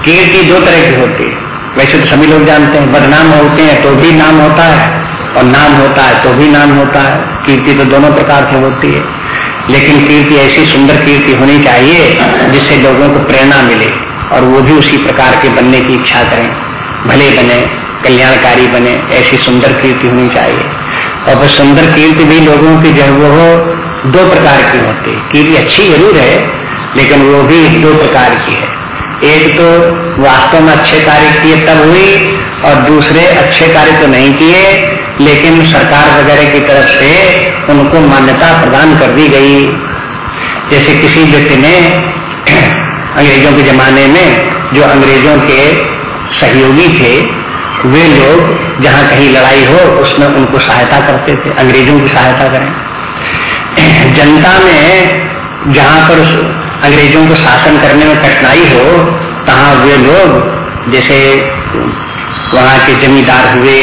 कीर्ति दो तरह की होती है। वैसे तो सभी लोग जानते हैं बदनाम होते हैं तो भी नाम होता है और नाम होता है तो भी नाम होता है। कीर्ति तो दोनों प्रकार से होती है। लेकिन कीर्ति ऐसी सुंदर कीर्ति होनी चाहिए जिससे लोगों को प्रेरणा मिले और वो भी उसी प्रकार के बनने की इच्छा करें। भले बने, कल्याणकारी बने, ऐसी सुंदर कीर्ति होनी चाहिए। और वह सुंदर कीर्ति भी लोगों की जो वो दो प्रकार की होती है। कीर्ति अच्छी ज़रूर है, लेकिन वो भी दो प्रकार की है। एक तो वास्तव में अच्छे कार्य किए तब हुई और दूसरे अच्छे कार्य तो नहीं किए, लेकिन सरकार वगैरह की तरफ़ से उनको मान्यता प्रदान कर दी गई। जैसे किसी व्यक्ति ने अंग्रेज़ों के जमाने में जो अंग्रेज़ों के सहयोगी थे, वे लोग जहाँ कहीं लड़ाई हो, उसमें उनको सहायता करते थे, अंग्रेज़ों की सहायता करें। जनता में जहाँ पर अंग्रेज़ों को शासन करने में कठिनाई हो, तहां वे लोग, जैसे वहाँ के जमींदार हुए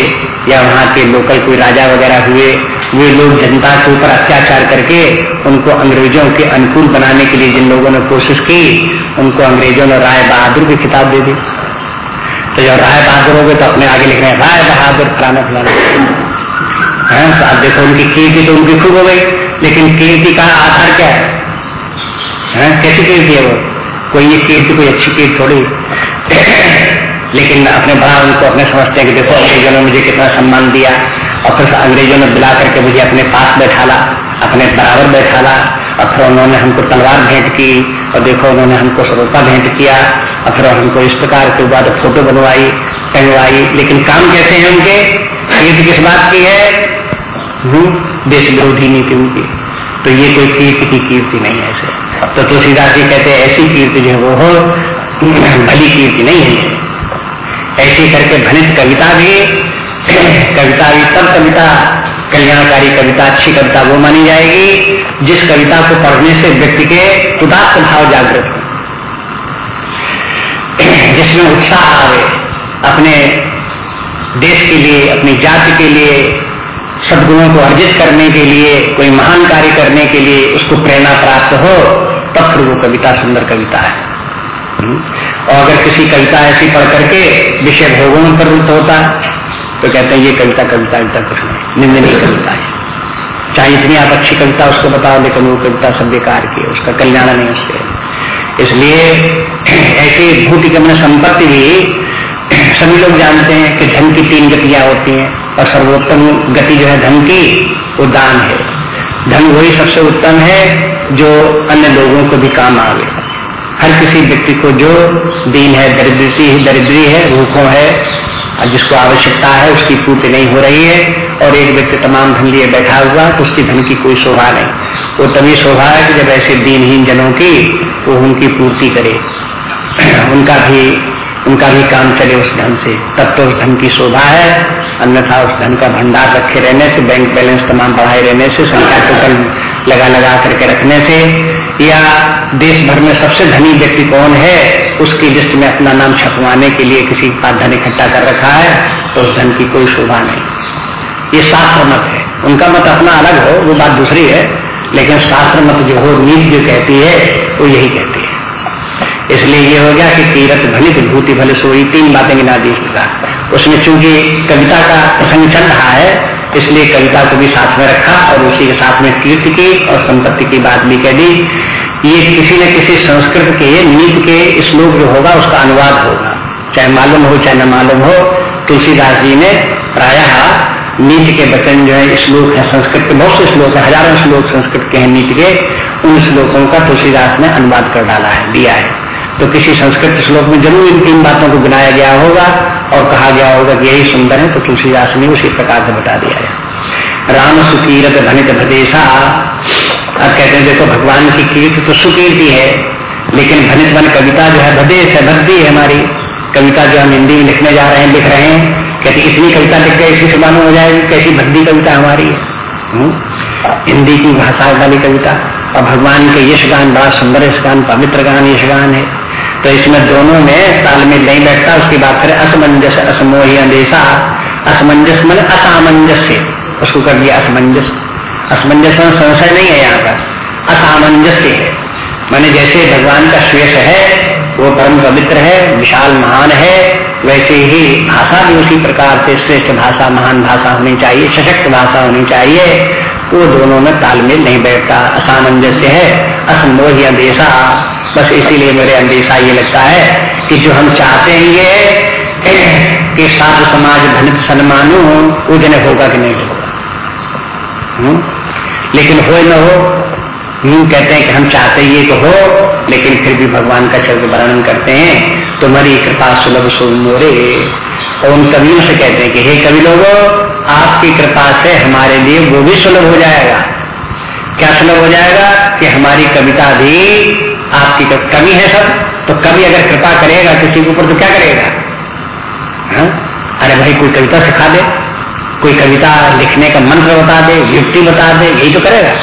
या वहाँ के लोकल कोई राजा वगैरह हुए, वे लोग जनता के ऊपर अत्याचार करके उनको अंग्रेज़ों के अनुकूल बनाने के लिए जिन लोगों ने कोशिश की, उनको अंग्रेज़ों ने राय बहादुर की किताब दे दी। तो जब राय बहादुर हो गए तो अपने आगे लिख रहे हैं राय बहादुर फलाना फलाना। है तो आप देखो उनकी कीर्ति तो उनकी खूब हो गई लेकिन कीर्ति का आधार क्या है, है? कैसी कीर्ति है वो? कोई ये कीर्ति कोई अच्छी कीर्ति थोड़ी। लेकिन अपने बड़ा उनको अपने समझते हैं कि देखो अंग्रेज़ों ने मुझे कितना सम्मान दिया और फिर अंग्रेज़ों ने बुला करके मुझे अपने पास बैठा बैठाला अपने बराबर बैठाला। और फिर उन्होंने हमको तलवार भेंट की और देखो उन्होंने हमको सरोपा भेंट किया। और फिर हमको इस प्रकार के बाद फ़ोटो बनवाई टंगवाई। लेकिन काम कैसे हैं उनके? कीर्ति किस बात की है? हम्म, देश विरोधी नीति उनकी। तो ये कोई कीर्ति की कीर्ति नहीं है ऐसे। अब तो तुलसीदास जी कहते हैं ऐसी कीर्ति जो वो हो भली कीर्ति नहीं है। ऐसी करके भनित कविता भी कविता भी तब कविता कल्याणकारी कविता, अच्छी कविता वो मानी जाएगी, जिस कविता को पढ़ने से व्यक्ति के उदास भाव जागृत हो जिसमें उत्साह आवे, अपने देश के लिए, अपनी जाति के लिए, सदगुणों को अर्जित करने के लिए, कोई महान कार्य करने के लिए उसको प्रेरणा प्राप्त हो, तब फिर वो कविता सुंदर कविता है। और अगर किसी कविता ऐसी पढ़ करके विषय भोगों में प्रवृत्त होता तो कहते हैं, ये कविता कविता कविता कुछ नहीं। निंदनीय कविता है। चाहे इतनी आप अच्छी कविता उसको बताओ, लेकिन वो कविता सब बेकार की उसका कल्याण नहीं उससे इसलिए ऐसी भूति की अपने संपत्ति भी सभी लोग जानते हैं कि धन की तीन गतियाँ होती हैं और सर्वोत्तम गति जो है धन की, वो दान है। धन वही सबसे उत्तम है जो अन्य लोगों को भी काम आवे हर किसी व्यक्ति को जो दीन है, दरिद्री ही दरिद्री है भूखों है और जिसको आवश्यकता है उसकी पूर्ति नहीं हो रही है और एक व्यक्ति तमाम धन लिए बैठा हुआ तो उसकी धन की कोई शोभा नहीं। वो तभी शोभा है कि जब ऐसे दीनहीन जनों की वो उनकी पूर्ति करे। उनका भी उनका भी काम चले उस धन से। तब तो उस धन की शोभा है। अन्यथा उस धन का भंडार रखे रहने से बैंक बैलेंस तमाम बढ़ाए रहने से संख्या टोटल लगा लगा करके रखने से, या देश भर में सबसे धनी व्यक्ति कौन है, उसकी लिस्ट में अपना नाम छपवाने के लिए किसी के धन इकट्ठा कर रखा है तो उस धन की कोई शोभा नहीं। ये शास्त्र मत है। उनका मत अपना अलग हो, वो बात दूसरी है, लेकिन शास्त्र मत जो हो नीति जो कहती है, वो यही कहती है। इसलिए ये हो गया कि तीरथ भलित भूति भले सोई, तीन बातें गिना दी उसमें चूँकि कविता का प्रसंग चल रहा है, इसलिए कविता को भी साथ में रखा और उसी के साथ में कीर्ति की और संपत्ति की बात भी कह दी। ये किसी न किसी संस्कृत के, नीत के श्लोक जो होगा, उसका अनुवाद होगा। चाहे मालूम हो, चाहे न मालूम हो, तुलसीदास जी ने प्रायः नीति के वचन जो है श्लोक है संस्कृत के, बहुत से श्लोक है, हज़ारों श्लोक संस्कृत के हैं नीति के। उन श्लोकों का तुलसीदास ने अनुवाद कर डाला है, दिया है। तो किसी संस्कृत श्लोक में ज़रूर इन तीन बातों को गिनाया गया होगा और कहा गया होगा कि यही सुंदर है तो तुलसीदास ने उसी प्रकार से बता दिया है। राम सुकीरत धनित भदेशा। अब कहते हैं, देखो, भगवान की कीर्ति तो सुकीर्ति है, लेकिन भनित बन कविता जो है, भदेश है, भक्ति है हमारी। कविता जो हम हिंदी में लिखने जा रहे हैं, लिख रहे हैं, कहते इतनी कविता लिख गए इसी से मालूम हो जाएगी कैसी भक्ति कविता हमारी है। हम्म? हिंदी की भाषा वाली कविता। और भगवान के यश गान, बड़ा सुंदर यश गान, पवित्र गान यश गान है। तो इसमें दोनों में तालमेल नहीं बैठता, उसकी बात करें असमंजस, असमोही अंदेशा, असमंजस मन असामंजस्य उसको कर दिया असमंजस। असमंजस में संशय नहीं है यहाँ पर असामंजस्य है। माने जैसे भगवान का श्वेष है, वो परम पवित्र है, विशाल महान है, वैसे ही भाषा भी उसी प्रकार से श्रेष्ठ भाषा, महान भाषा होनी चाहिए, सशक्त भाषा होनी चाहिए। वो दोनों में तालमेल नहीं बैठता, असामंजस्य है, असमोही अंदेशा। बस इसीलिए मेरे अंदेशा ये लगता है कि जो हम चाहते हैं ये कि साध समाज धनित सन्मानु वो दिन होगा कि नहीं होगा। हम्म? लेकिन हो न हो, यूँ कहते हैं कि हम चाहते ये तो हो, लेकिन फिर भी भगवान का चरित्र वर्णन करते हैं तुम्हारी कृपा सुलभ सुमोरे और उन कवियों से कहते हैं कि, हे कवि लोगों, आपकी कृपा से हमारे लिए वो भी सुलभ हो जाएगा। क्या सुलभ हो जाएगा? कि हमारी कविता भी आपकी तो कवि है सब तो कभी अगर कृपा करेगा किसी के ऊपर तो क्या करेगा? हा? अरे भाई, कोई कविता सिखा दे, कोई कविता लिखने का मंत्र बता दे, युक्ति बता दे, यही तो करेगा।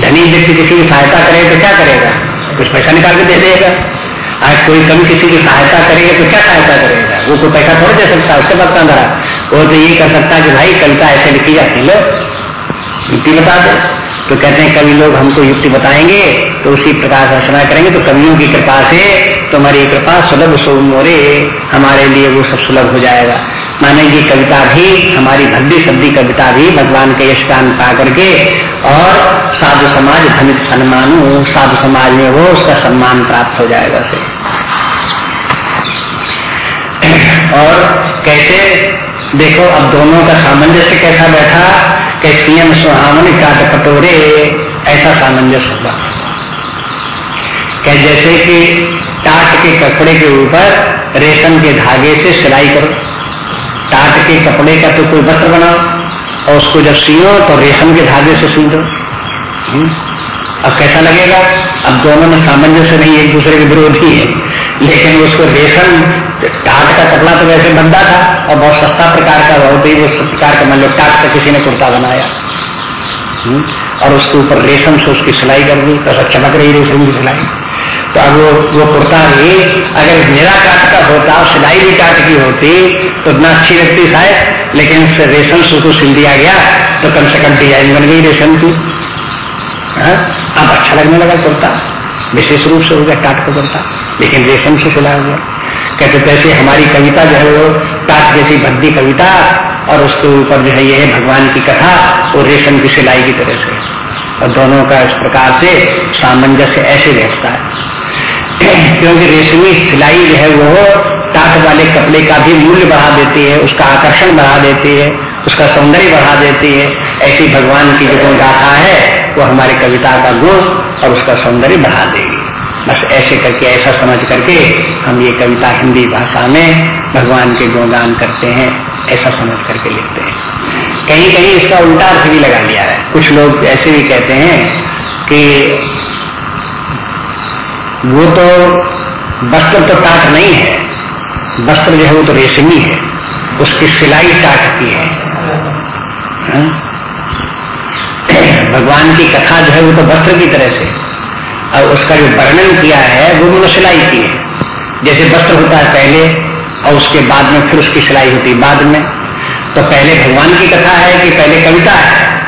धनी व्यक्ति किसी की सहायता करेगा तो क्या करेगा? कुछ पैसा निकाल के दे देगा। आज कोई कवि किसी की सहायता करेगा तो क्या सहायता करेगा? वो कोई पैसा थोड़ा दे सकता उसके बाद कहा वो तो ये कर सकता है कि भाई, कविता ऐसे लिखी जाती लो, युक्ति बता दे। तो कहते हैं, कवि लोग हमको युक्ति बताएँगे तो उसी प्रकार रचना करेंगे। तो कवियों की कृपा से तुम्हारी कृपा सुलभ सो मोरे, हमारे लिए वो सब सुलभ हो जाएगा। माने ये कविता भी, हमारी भद्दी सद्दी कविता भी भगवान के यशगान पा करके और साधु समाज धनित सम्मानु साधु समाज में वो उसका सम्मान प्राप्त हो जाएगा से और कैसे, देखो, अब दोनों का सामंजस्य कैसा बैठा। कि सीएम काट कटोरे। ऐसा सामंजस्य होगा क्या जैसे कि टाट के कपड़े के ऊपर रेशम के धागे से सिलाई करो। टाट के कपड़े का तो कोई वस्त्र बनाओ और उसको जब सियो तो रेशम के धागे से सी दो हम्म? अब कैसा लगेगा? अब दोनों में सामंजस्य नहीं, एक दूसरे के विरोधी है। लेकिन उसको रेशम टाट का कपड़ा तो वैसे बंदा था और बहुत सस्ता प्रकार का बहुत ही वो प्रकार का मान लो टाट का किसी ने कुर्ता बनाया। हम्म? और उसके ऊपर रेशम से उसकी सिलाई कर दी तो चमक रही रेशम की सिलाई। तो अब वो वो कुर्ता भी अगर मेरा काट का होता और सिलाई भी काट की होती तो इतना अच्छी लगती शायद लेकिन रेशम से उसको सिल दिया गया तो कम से कम डिज़ाइन बन गई रेशम की। हाँ? अब अच्छा लगने लगा कुर्ता। विशेष रूप से हो गया टाट का कुर्ता। लेकिन रेशम से सिला हुआ कहते तैसे हमारी कविता जो है वो टाट जैसी भद्दी कविता और उसके ऊपर जो है ये भगवान की कथा वो रेशम की सिलाई की तरह से। और दोनों का इस प्रकार से सामंजस्य ऐसे बैठता है। क्योंकि रेशमी सिलाई जो है वो टाट वाले कपड़े का भी मूल्य बढ़ा देती है, उसका आकर्षण बढ़ा देती है, उसका सौंदर्य बढ़ा देती है। ऐसी भगवान की जो गाथा है, वो हमारी कविता का गुण और उसका सौंदर्य बढ़ा देगी। बस ऐसे करके, ऐसा समझ करके हम ये कविता हिंदी भाषा में भगवान के गुणगान करते हैं, ऐसा समझ करके लिखते हैं। कहीं कहीं इसका उल्टा अर्थ भी लगा लिया है। कुछ लोग ऐसे भी कहते हैं कि वो तो वस्त्र तो टाट नहीं है, वस्त्र जो है वो तो रेशमी है, उसकी सिलाई टाट की है। हाँ? भगवान की कथा जो है वो तो वस्त्र की तरह से और उसका जो वर्णन किया है, वो उन्होंने सिलाई की है। जैसे वस्त्र होता है पहले, और उसके बाद में फिर उसकी सिलाई होती है बाद में। तो पहले भगवान की कथा है कि पहले कविता है।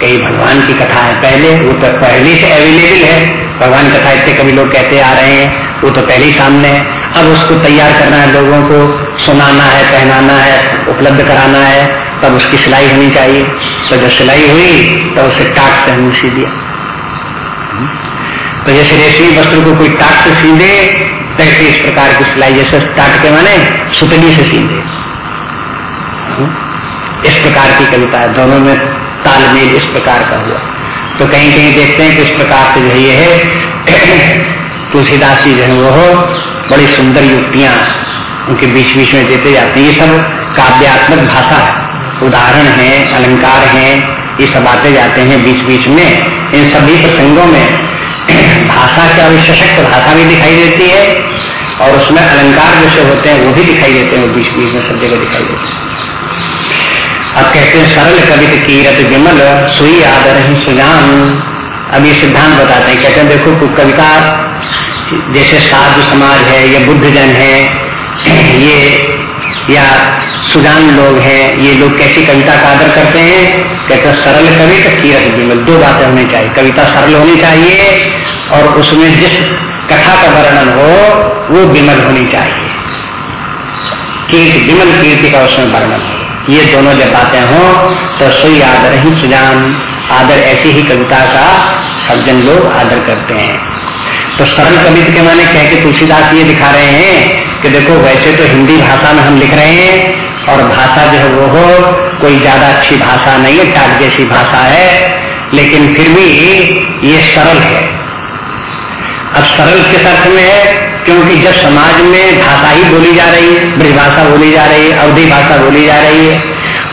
कई भगवान की कथा है पहले, वो तो पहले से अवेलेबल है। भगवान कथा इतने कभी लोग कहते आ रहे हैं, वो तो पहले ही सामने है। अब उसको तैयार करना है, लोगों को सुनाना है, पहनाना है, उपलब्ध कराना है, तब उसकी सिलाई होनी चाहिए। तो जब सिलाई हुई तो उसे टाट से सी दिया। तो जैसे रेशमी वस्त्र को कोई टाट से सी दे तैसे इस प्रकार की सिलाई जैसे टाट के माने, सुतली से सी दे इस प्रकार की कविता है, दोनों में तालमेल इस प्रकार का हुआ। तो कहीं कहीं देखते हैं कि इस प्रकार से जो ये है, तुलसीदास जी जो है बड़ी सुंदर युक्तियाँ उनके बीच बीच में देते जाते हैं। ये सब काव्यात्मक भाषा उदाहरण है, अलंकार है, ये सब आते जाते हैं बीच बीच में। इन सभी प्रसंगों में भाषा क्या सशक्त भाषा भी दिखाई देती है, और उसमें अलंकार जैसे होते हैं, वो भी दिखाई देते हैं बीच बीच में सब जगह दिखाई देते हैं। अब कहते हैं, सरल कवित कीरत विमल, सुई आदर ही सुजान। अब ये सिद्धांत बताते हैं, कहते हैं, देखो कविता जैसे साधु समाज है, या बुद्ध जन है, ये या सुजान लोग हैं, ये लोग कैसी कविता का आदर करते हैं? कहते सरल कविता कीरत विमल, दो बातें होनी चाहिए। कविता सरल होनी चाहिए और उसमें जिस कथा का वर्णन हो, वो विमल होनी चाहिए। कीर्ति, विमल कीर्ति का उसमें वर्णन हो। ये दोनों जब बातें हो तो सुई आदर ही सुजान, आदर ऐसी ही कविता का सज्जन लोग आदर करते हैं। तो सरल कविता के माने कह के तुलसीदास ये दिखा रहे हैं कि देखो वैसे तो हिंदी भाषा में हम लिख रहे हैं और भाषा जो है वो हो, कोई ज़्यादा अच्छी भाषा नहीं है टाट जैसी भाषा है, लेकिन फिर भी ये सरल है। अब सरल किस अर्थ में है? क्योंकि जब समाज में भाषा ही बोली जा रही है ब्रजभाषा बोली जा रही है, अवधि भाषा बोली जा रही है,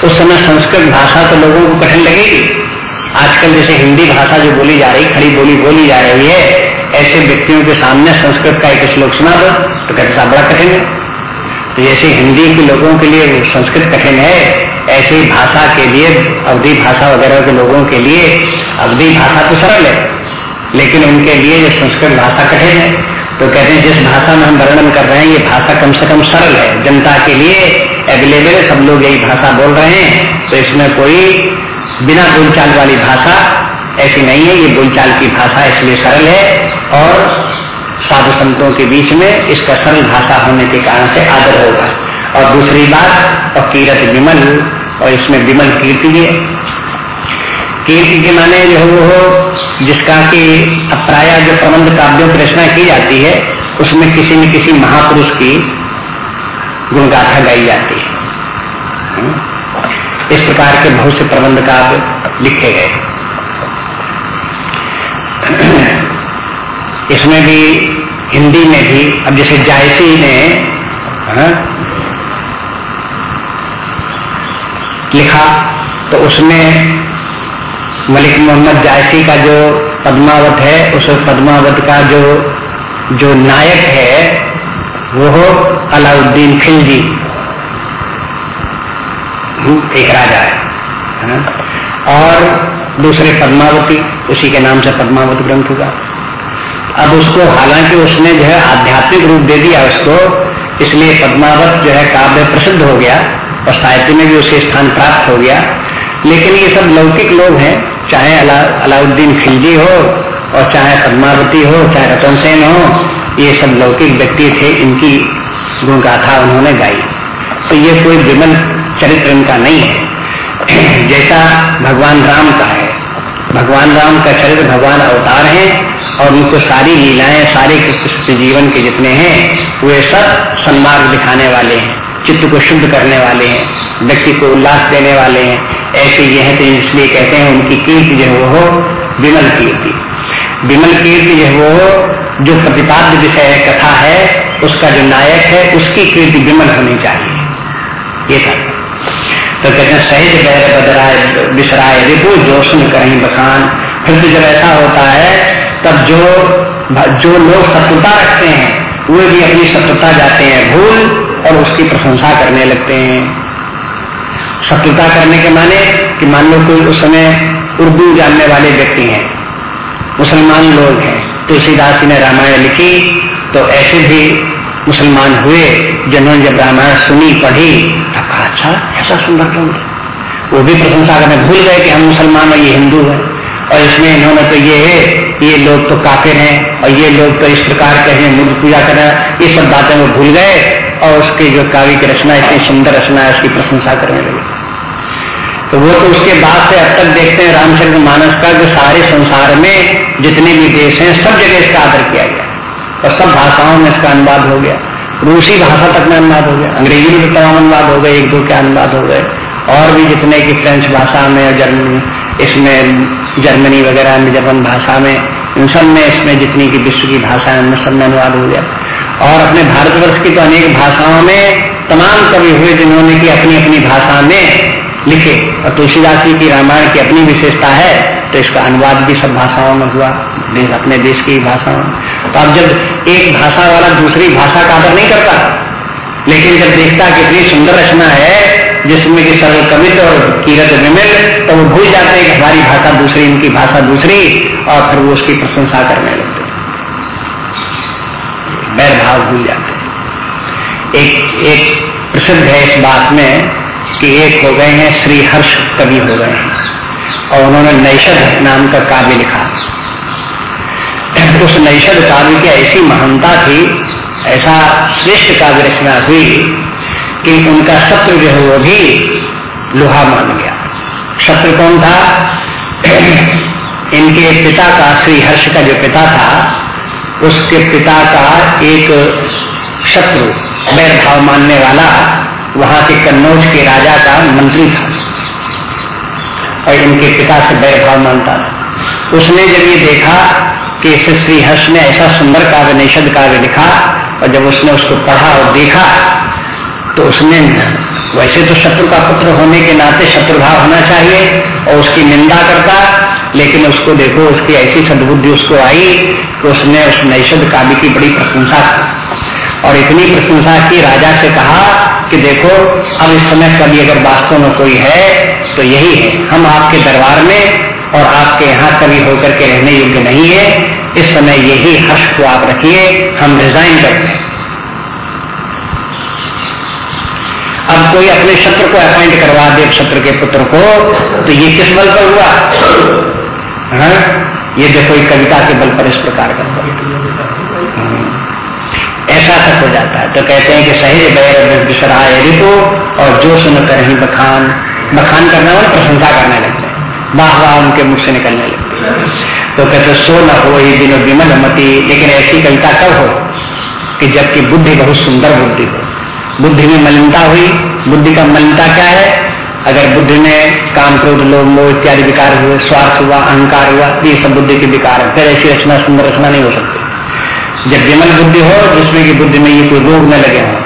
उस समय संस्कृत भाषा तो लोगों को कठिन लगेगी। आजकल जैसे हिंदी भाषा जो बोली जा रही, खड़ी बोली बोली जा रही है, ऐसे व्यक्तियों के सामने संस्कृत का एक श्लोक सुना दो। तो साहब, बड़ा कठिन है। तो जैसे हिंदी के लोगों के लिए, संस्कृत कठिन है, ऐसे भाषा के लिए, अवधि भाषा वगैरह के लोगों के लिए अवधि भाषा तो सरल है, लेकिन उनके लिए ये संस्कृत भाषा कठिन है। तो कहते हैं, जिस भाषा में हम वर्णन कर रहे हैं, ये भाषा कम से कम सरल है। जनता के लिए अवेलेबल है, सब लोग यही भाषा बोल रहे हैं तो इसमें कोई बिना बोलचाल वाली भाषा ऐसी नहीं है। ये बोलचाल की भाषा इसलिए सरल है और साधु संतों के बीच में इसका सरल भाषा होने के कारण से आदर होगा। और दूसरी बात, और कीरत विमल, और इसमें विमल कीर्ति है। कीर्ति के माने जो वो जिसका कि प्राय जो प्रबंध काव्यों की रचना की जाती है, उसमें किसी न किसी महापुरुष की गुणगाथा गाई जाती है। हम्म। इस प्रकार के बहुत से प्रबंध काव्य लिखे गए इसमें भी, हिंदी में भी, अब जैसे जायसी ने, हा? लिखा तो उसमें मलिक मोहम्मद जायसी का जो पद्मावत है, उस पद्मावत का जो जो नायक है, वो हो अलाउद्दीन खिलजी एक राजा है और दूसरे पद्मावती, उसी के नाम से पद्मावत ग्रंथ होगा अब उसको हालाँकि उसने जो है आध्यात्मिक रूप दे दिया उसको इसलिए पद्मावत जो है काव्य प्रसिद्ध हो गया और साहित्य में भी उसे स्थान प्राप्त हो गया। लेकिन ये सब लौकिक लोग हैं चाहे अला, अलाउद्दीन खिलजी हो और चाहे पद्मावती हो चाहे रतन सेन हो ये सब लौकिक व्यक्ति थे इनकी गुणगाथा उन्होंने गाई। तो ये कोई विमल चरित्र इनका नहीं है। जैसा भगवान राम का है। भगवान राम का चरित्र भगवान अवतार है और उनको सारी लीलाएँ, सारे कृष्ण जीवन के जितने हैं, वे सब सन्मार्ग दिखाने वाले हैं, चित्त को शुद्ध करने वाले हैं, व्यक्ति को उल्लास देने वाले हैं। ऐसे ये है तो इसलिए कहते हैं उनकी कीर्ति जो वो हो, विमल कीर्ति। विमल कीर्ति जो वो हो, जो प्रतिपाद्य विषय है, कथा है, उसका जो नायक है, उसकी कीर्ति विमल होनी चाहिए। ये था। तो कहते हैं, सहज बदराय, बिसराय रिपु जो सुन कहीं बखान। फिर जब ऐसा होता है तब जो जो लोग शत्रुता रखते हैं, वे भी अपनी शत्रुता जाते हैं भूल और उसकी प्रशंसा करने लगते हैं। शत्रुता करने के माने कि मान लो कोई उस समय उर्दू जानने वाले व्यक्ति हैं, मुसलमान लोग हैं, तुलसीदास जी ने रामायण लिखी तो ऐसे भी मुसलमान हुए, जिन्होंने जब रामायण सुनी, पढ़ी, तब कहा अच्छा ऐसा सुंदर ग्रंथ वो भी प्रशंसा करने भूल गए कि हम मुसलमान और ये हिंदू है। और इसमें इन्होंने तो ये है, ये लोग तो काफिर हैं, और ये लोग तो इस प्रकार के हैं मूर्ति पूजा कर रहे हैं। ये सब बातें वो भूल गए, और उसकी जो काव्य की रचना, इतनी सुंदर रचना है, उसकी प्रशंसा करने लगे। तो वो तो उसके बाद से अब तक देखते हैं, रामचंद्र मानस का जो सारे संसार में जितने भी देश हैं, सब जगह इसका आदर किया गया। और सब भाषाओं में इसका अनुवाद हो गया। रूसी भाषा तक में अनुवाद हो गया, अंग्रेज़ी में तमाम अनुवाद हो गए, एक दो के अनुवाद हो गए। और भी जितने की फ्रेंच भाषा में जर्मनी इसमें जर्मनी वगैरह में, जर्मन भाषा में, इन सब में इसमें जितनी की विश्व की भाषा है, उनमें सब में अनुवाद हो गया। और अपने भारतवर्ष की तो अनेक भाषाओं में तमाम कवि हुए जिन्होंने की अपनी अपनी भाषा में लिखे। और तुलसीदास जी की रामायण की अपनी विशेषता है तो इसका अनुवाद भी सब भाषाओं में हुआ, अपने देश की भाषाओं में। तो अब जब एक भाषा वाला दूसरी भाषा का आदर नहीं करता लेकिन जब देखता कि इतनी सुंदर रचना है, जिसमें कि सरल कवित और कीरत विमिल तो वो भूल जाते हैं कि हमारी भाषा दूसरी इनकी भाषा दूसरी, और फिर वो उसकी प्रशंसा करने लगते बैर भाव भूल जाते एक एक प्रसिद्ध है इस बात में कि एक हो गए हैं, श्री हर्ष कवि हो गए हैं, और उन्होंने नैषद नाम का काव्य लिखा। उस नैषद काव्य की ऐसी महानता थी ऐसा श्रेष्ठ काव्य रचना हुई कि उनका शत्रु जो है वो भी लोहा मान गया। शत्रु कौन था? इनके पिता का श्री हर्ष का जो पिता था, उसके पिता का एक शत्रु बैर भाव मानने वाला, वहाँ के कन्नौज के राजा का मंत्री था। और इनके पिता से बैर भाव मानता था। उसने जब ये देखा कि श्री हर्ष ने ऐसा सुंदर काव्य निषद काव्य लिखा और जब उसने उसको पढ़ा और देखा तो उसने, वैसे तो शत्रु का पुत्र होने के नाते शत्रुभाव होना चाहिए और उसकी निंदा करता, लेकिन उसको देखो, उसकी ऐसी सदबुद्धि उसको आई कि उसने उस नैषद काव्य की बड़ी प्रशंसा की। और इतनी प्रशंसा की, राजा से कहा कि देखो, अब इस समय कभी अगर वास्तव में कोई है तो यही है। हम आपके दरबार में और आपके यहाँ कभी होकर के रहने योग्य नहीं है। इस समय यही हर्ष को आप रखिए, हम रिजाइन करते हैं। अब कोई अपने शत्रु को अपॉइंट करवा दे शत्रु के पुत्र को तो ये किस बल पर हुआ? हा? ये देखो एक कविता के बल पर इस प्रकार का हम्म। ऐसा तक हो जाता है। तो कहते हैं कि सही बैर विसराय रिपो, और जो सुन कर ही बखान। बखान करना वाले प्रशंसा करने लगते हैं वाह वाह उनके मुख से निकलने लगते तो कहते सो न हो ही दिन विमल मती लेकिन ऐसी कविता कब हो कि जबकि बुद्धि बहुत सुंदर बुद्धि हो। बुद्धि में मलिनता हुई। बुद्धि का मलिनता क्या है? अगर बुद्धि में काम क्रोध, लोभ, मोह इत्यादि विकार हुए, स्वार्थ हुआ, अहंकार हुआ ये सब बुद्धि के विकार है। फिर ऐसी रचना, सुंदर रचना नहीं हो सकती। जब विमल बुद्धि हो, जिसमें की बुद्धि में ये कोई रोग न लगे हो,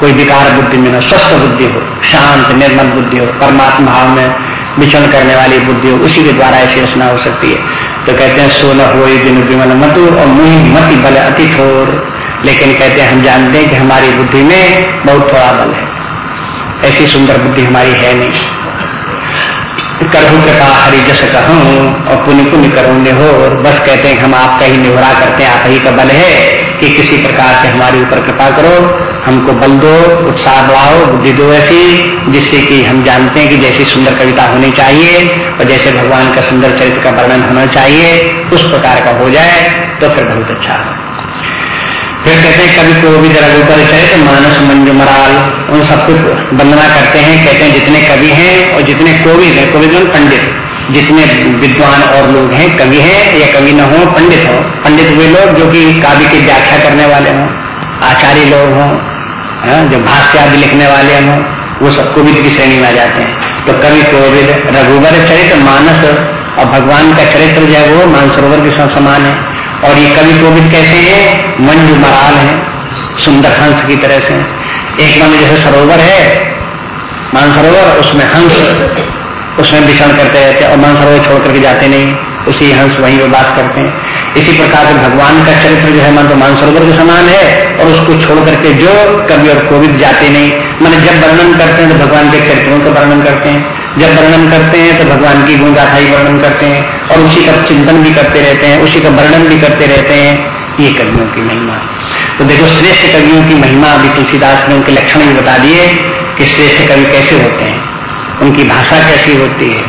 कोई विकार बुद्धि में न, स्वस्थ बुद्धि हो, शांत, निर्मल बुद्धि हो, परमात्मा भाव में विचरण करने वाली बुद्धि हो, उसी के द्वारा ऐसी रचना हो सकती है। तो कहते हैं, सोलह हो दिन विमल मतु और मुहि मति बल अति थोर लेकिन कहते हैं, हम जानते हैं कि हमारी बुद्धि में बहुत थोड़ा बल है। ऐसी सुंदर बुद्धि हमारी है नहीं। करहु कृपा हरि जस कहूँ और पुण्य पुण्य करो हो बस कहते हैं, हम आपका ही निवरा करते हैं, आप ही का बल है कि किसी प्रकार से हमारे ऊपर कृपा करो। हमको बल दो उत्साह बढ़ाओ बुद्धि दो ऐसी जिससे कि हम जानते हैं कि जैसी सुंदर कविता होनी चाहिए और जैसे भगवान का सुंदर चरित्र का वर्णन होना चाहिए उस प्रकार का हो जाए तो फिर बहुत अच्छा है। फिर कहते हैं कभी को भी जरा ऊपर चरित मानस मंजू मराल उन सबको वंदना करते हैं कहते हैं जितने कवि हैं और जितने कोविद हैं कोविद पंडित जितने विद्वान और लोग हैं कवि हैं या कवि न हो पंडित हो। पंडित वे लोग जो कि काव्य की व्याख्या करने वाले हों आचार्य लोग हाँ, जो भाष्य आदि लिखने वाले हों, वो सब कोविद की श्रेणी में आ जाते हैं। तो कवि कोविद रघुवर चरित्र, मानस और भगवान का चरित्र जो है वो मानसरोवर के समान है। और ये कवि कोविद कैसे हैं? मंजू मराल है, सुंदर हंस की तरह से। एक मन जैसे सरोवर है, मानसरोवर, उसमें हंस, उसमें विषण करते रहते और मानसरोवर छोड़ करके जाते नहीं, उसी हंस वहीं पर वास करते हैं। इसी प्रकार से भगवान का चरित्र जो है मान तो मानसरोवर के समान है और उसको छोड़ करके जो कवि और कोविद जाते नहीं। मैंने जब वर्णन करते हैं तो भगवान के चरित्रों का वर्णन करते हैं। जब वर्णन करते हैं तो भगवान की गुणगाथा ही वर्णन करते हैं और उसी का चिंतन भी करते रहते हैं, उसी का वर्णन भी करते रहते हैं। ये कवियों की महिमा। तो देखो, श्रेष्ठ कवियों की महिमा अभी तुलसीदास ने उनके लक्षण भी बता दिए कि श्रेष्ठ कवि कैसे होते हैं, उनकी भाषा कैसी होती है,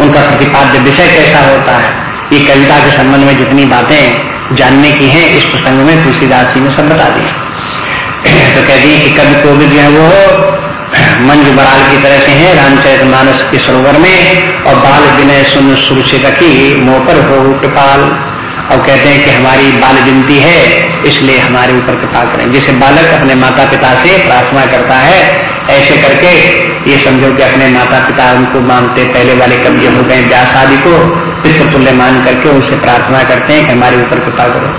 उनका प्रतिपाद्य विषय कैसा होता है ये कविता के संबंध में जितनी बातें जानने की हैं, इस प्रसंग में तुलसीदास जी ने सब बता दी। तो कह दिए कि कवि को भी जो है वो मंज बराल की तरह से हैं, रामचरित मानस के सरोवर में, और बाल विनय सुन सुरक्षित की मोह हो कृपाल। और कहते हैं कि हमारी बाल गिनती है, इसलिए हमारे ऊपर कृपा करें। जैसे बालक अपने माता पिता से प्रार्थना करता है, ऐसे करके ये समझो कि अपने माता पिता उनको मानते, पहले वाले कब्जे हो गए व्यास आदि को पितृतुल्य मान करके उनसे प्रार्थना करते हैं कि हमारे ऊपर कृपा करो।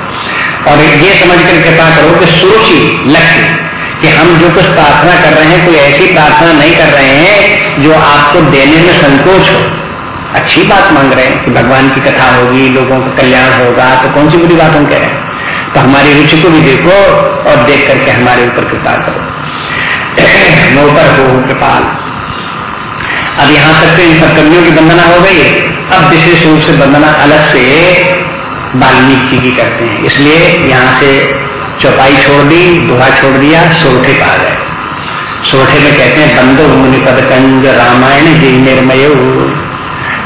और ये समझ कर कृपा करो कि सुरुचि लक्ष्य, कि हम जो कुछ प्रार्थना कर रहे हैं, कोई ऐसी प्रार्थना नहीं कर रहे हैं जो आपको देने में संकोच हो। अच्छी बात मांग रहे हैं कि भगवान की कथा होगी, लोगों का कल्याण होगा तो कौन सी बुरी बात हम कह रहे हैं? तो हमारी रुचि को भी देखो और देख करके हमारे ऊपर कृपा करो। मोपर हो कृपाल। अब यहाँ तक तो इन सब कवियों की वंदना हो गई। अब विशेष रूप से वंदना अलग से वाल्मीकि जी की करते हैं। इसलिए यहाँ से चौपाई छोड़ दी, दोहा छोड़ दिया सोठे पा गए। सोठे में कहते हैं, बंदो मुनि पद कंज रामायण जी निर्मय।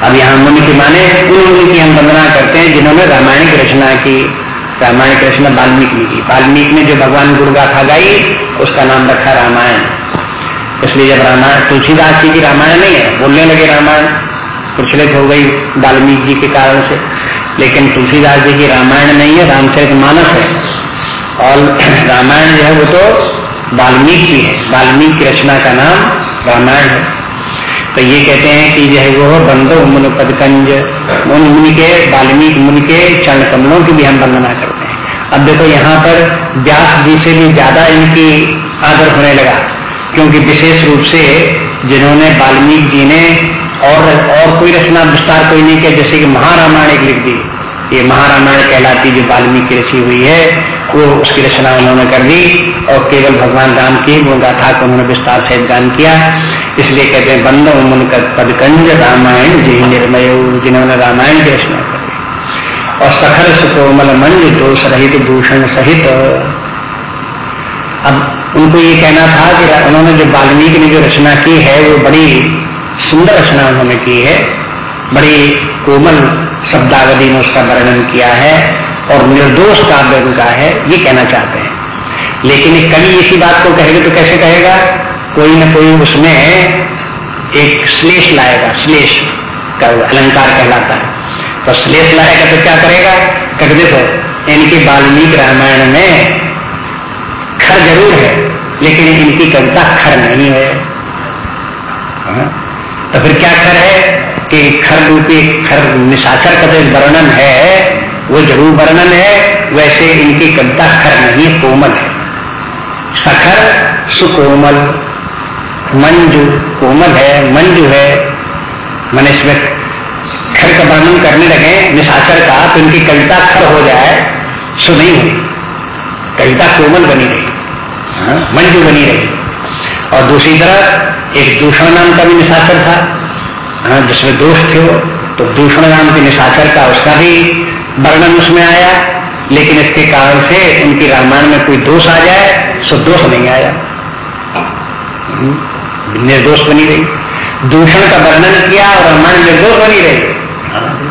अब यहाँ मुनि की माने, उन मुनि की हम वंदना करते हैं जिन्होंने रामायण की रचना की। रामायण की रचना वाल्मीकि की। वाल्मीकि ने जो भगवान गुरु गाथा गाई उसका नाम रखा रामायण। इसलिए जब रामायण, तुलसीदास जी की रामायण नहीं है, बोलने लगे रामायण। प्रचलित हो गई वाल्मीकि जी के कारण से। लेकिन तुलसीदास जी की रामायण नहीं है, रामचरित मानस है। और रामायण जो है वो तो वाल्मीकि है। वाल्मीकि की रचना का नाम रामायण है। तो ये कहते हैं कि जो है वो बंदो मुन पदकंज उन मुनि के, वाल्मीकि मुनि के चरण कमलों की भी हम वंदना करते हैं। अब देखो यहाँ पर व्यास जी से भी ज़्यादा इनकी आदर होने लगा, क्योंकि विशेष रूप से जिन्होंने वाल्मीकि जी ने और और कोई रचना विस्तार कोई नहीं किया, जैसे कि महारामायण एक लिख दी। ये महारामायण कहलाती जो वाल्मीकि रची हुई है, वो उसकी रचना उन्होंने कर दी और केवल भगवान राम की वो गाथा को उन्होंने विस्तार से गान किया। इसलिए कहते हैं, बंदो मुन पदकंज रामायण जी निर्मय, जिन्होंने रामायण की रचना कर दी। और सखर सुकोमल मंज दोष रहित दूषण सहित। अब उनको ये कहना था कि उन्होंने जो वाल्मीकि ने जो रचना की है, वो बड़ी सुंदर रचना उन्होंने की है। बड़ी कोमल शब्दावधि में उसका वर्णन किया है और निर्दोष काव्य उनका है, ये कहना चाहते हैं। लेकिन एक कवि इसी बात को कहेगा तो कैसे कहेगा? कोई ना कोई उसमें एक श्लेष लाएगा, श्लेष का अलंकार कहलाता है। तो श्लेष लाएगा तो क्या करेगा? कह देखो, इनके वाल्मीकि रामायण में खर ज़रूर है, लेकिन इनकी कविता खर नहीं है। हाँ? तो फिर क्या खर है कि खर रूपी खर निशाचर का जो वर्णन है वो ज़रूर वर्णन है वैसे इनकी कविता खर नहीं कोमल है। सखर सुकोमल मंजू कोमल है मंजू है। मन इसमें खर का वर्णन करने लगे निशाचर का तो इनकी कविता खर हो जाए सु नहीं हुई कविता कोमल बनी रही हाँ, मंजू बनी रही। और दूसरी तरफ़ एक दूषण नाम का भी निशाचर था। हाँ जिसमें दोष थे वो तो दूषण नाम के निशाचर का उसका भी वर्णन उसमें आया। लेकिन इसके कारण से उनकी रामायण में कोई दोष आ जाए सो दोष नहीं आया। हम्म, निर्दोष बनी रही। दूषण का वर्णन किया और रामायण निर्दोष बनी रही। हाँ,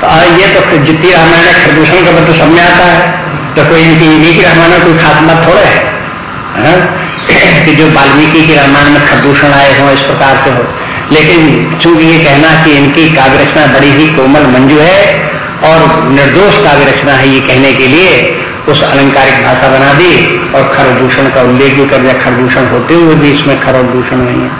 तो ये तो जितनी रामायण है प्रदूषण का मतलब में आता है। तो कोई इनकी इन्हीं की रामायण कोई खास मत थोड़े है। हाँ? कि जो वाल्मीकि के रामायण में खरदूषण आए हो, इस प्रकार से हो। लेकिन चूँकि ये कहना कि इनकी काव्य रचना बड़ी ही कोमल मंजू है और निर्दोष काव्य रचना है ये कहने के लिए उस अलंकारिक भाषा बना दी और खरदूषण का उल्लेख भी कर दिया। खरदूषण होते हुए भी इसमें खर और दूषण नहीं है।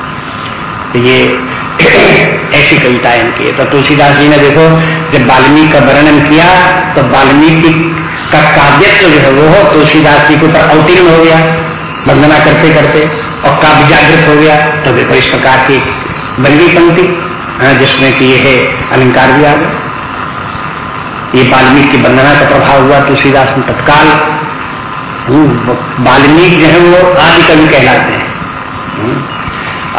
तो ये ऐसी कविता इनकी। तो तुलसीदास जी ने देखो, जब वाल्मीकि का वर्णन किया तो वाल्मीकि का काव्यत्व जो है वो तुलसीदास जी के ऊपर अवतीर्ण हो गया। वंदना करते करते और काव्य जागृत हो गया तो देखो इस प्रकार की बंदी पंक्ति हाँ, जिसमें कि ये है अलंकार भी आ गया। ये वाल्मीकि की वंदना का प्रभाव हुआ तुलसीदास में तत्काल वाल्मीकि जो है वो आदि कवि कहलाते हैं। हम्म,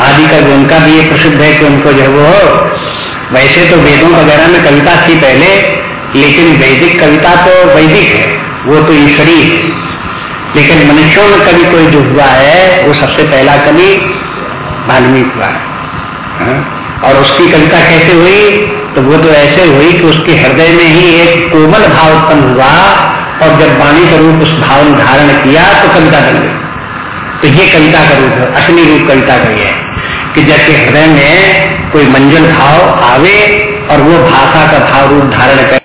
आदि कवि उनका भी ये प्रसिद्ध है कि उनको जो है वो वैसे तो वेदों वगैरह में कविता थी पहले लेकिन वैदिक कविता तो वैदिक है वो तो ईश्वरी है। लेकिन मनुष्यों में कवि कोई जो हुआ है, वो सबसे पहला कवि वाल्मीकि हुआ है। हाँ? और उसकी कविता कैसे हुई? तो वो तो ऐसे हुई कि उसके हृदय में ही एक कोमल भाव उत्पन्न हुआ और जब वाणी का रूप उस भाव ने धारण किया तो कविता बन गई। तो ये कविता का रूप है, असली रूप कविता का है कि जैसे हृदय में कोई मंजल भाव आवे और वो भाषा का भाव रूप धारण करे।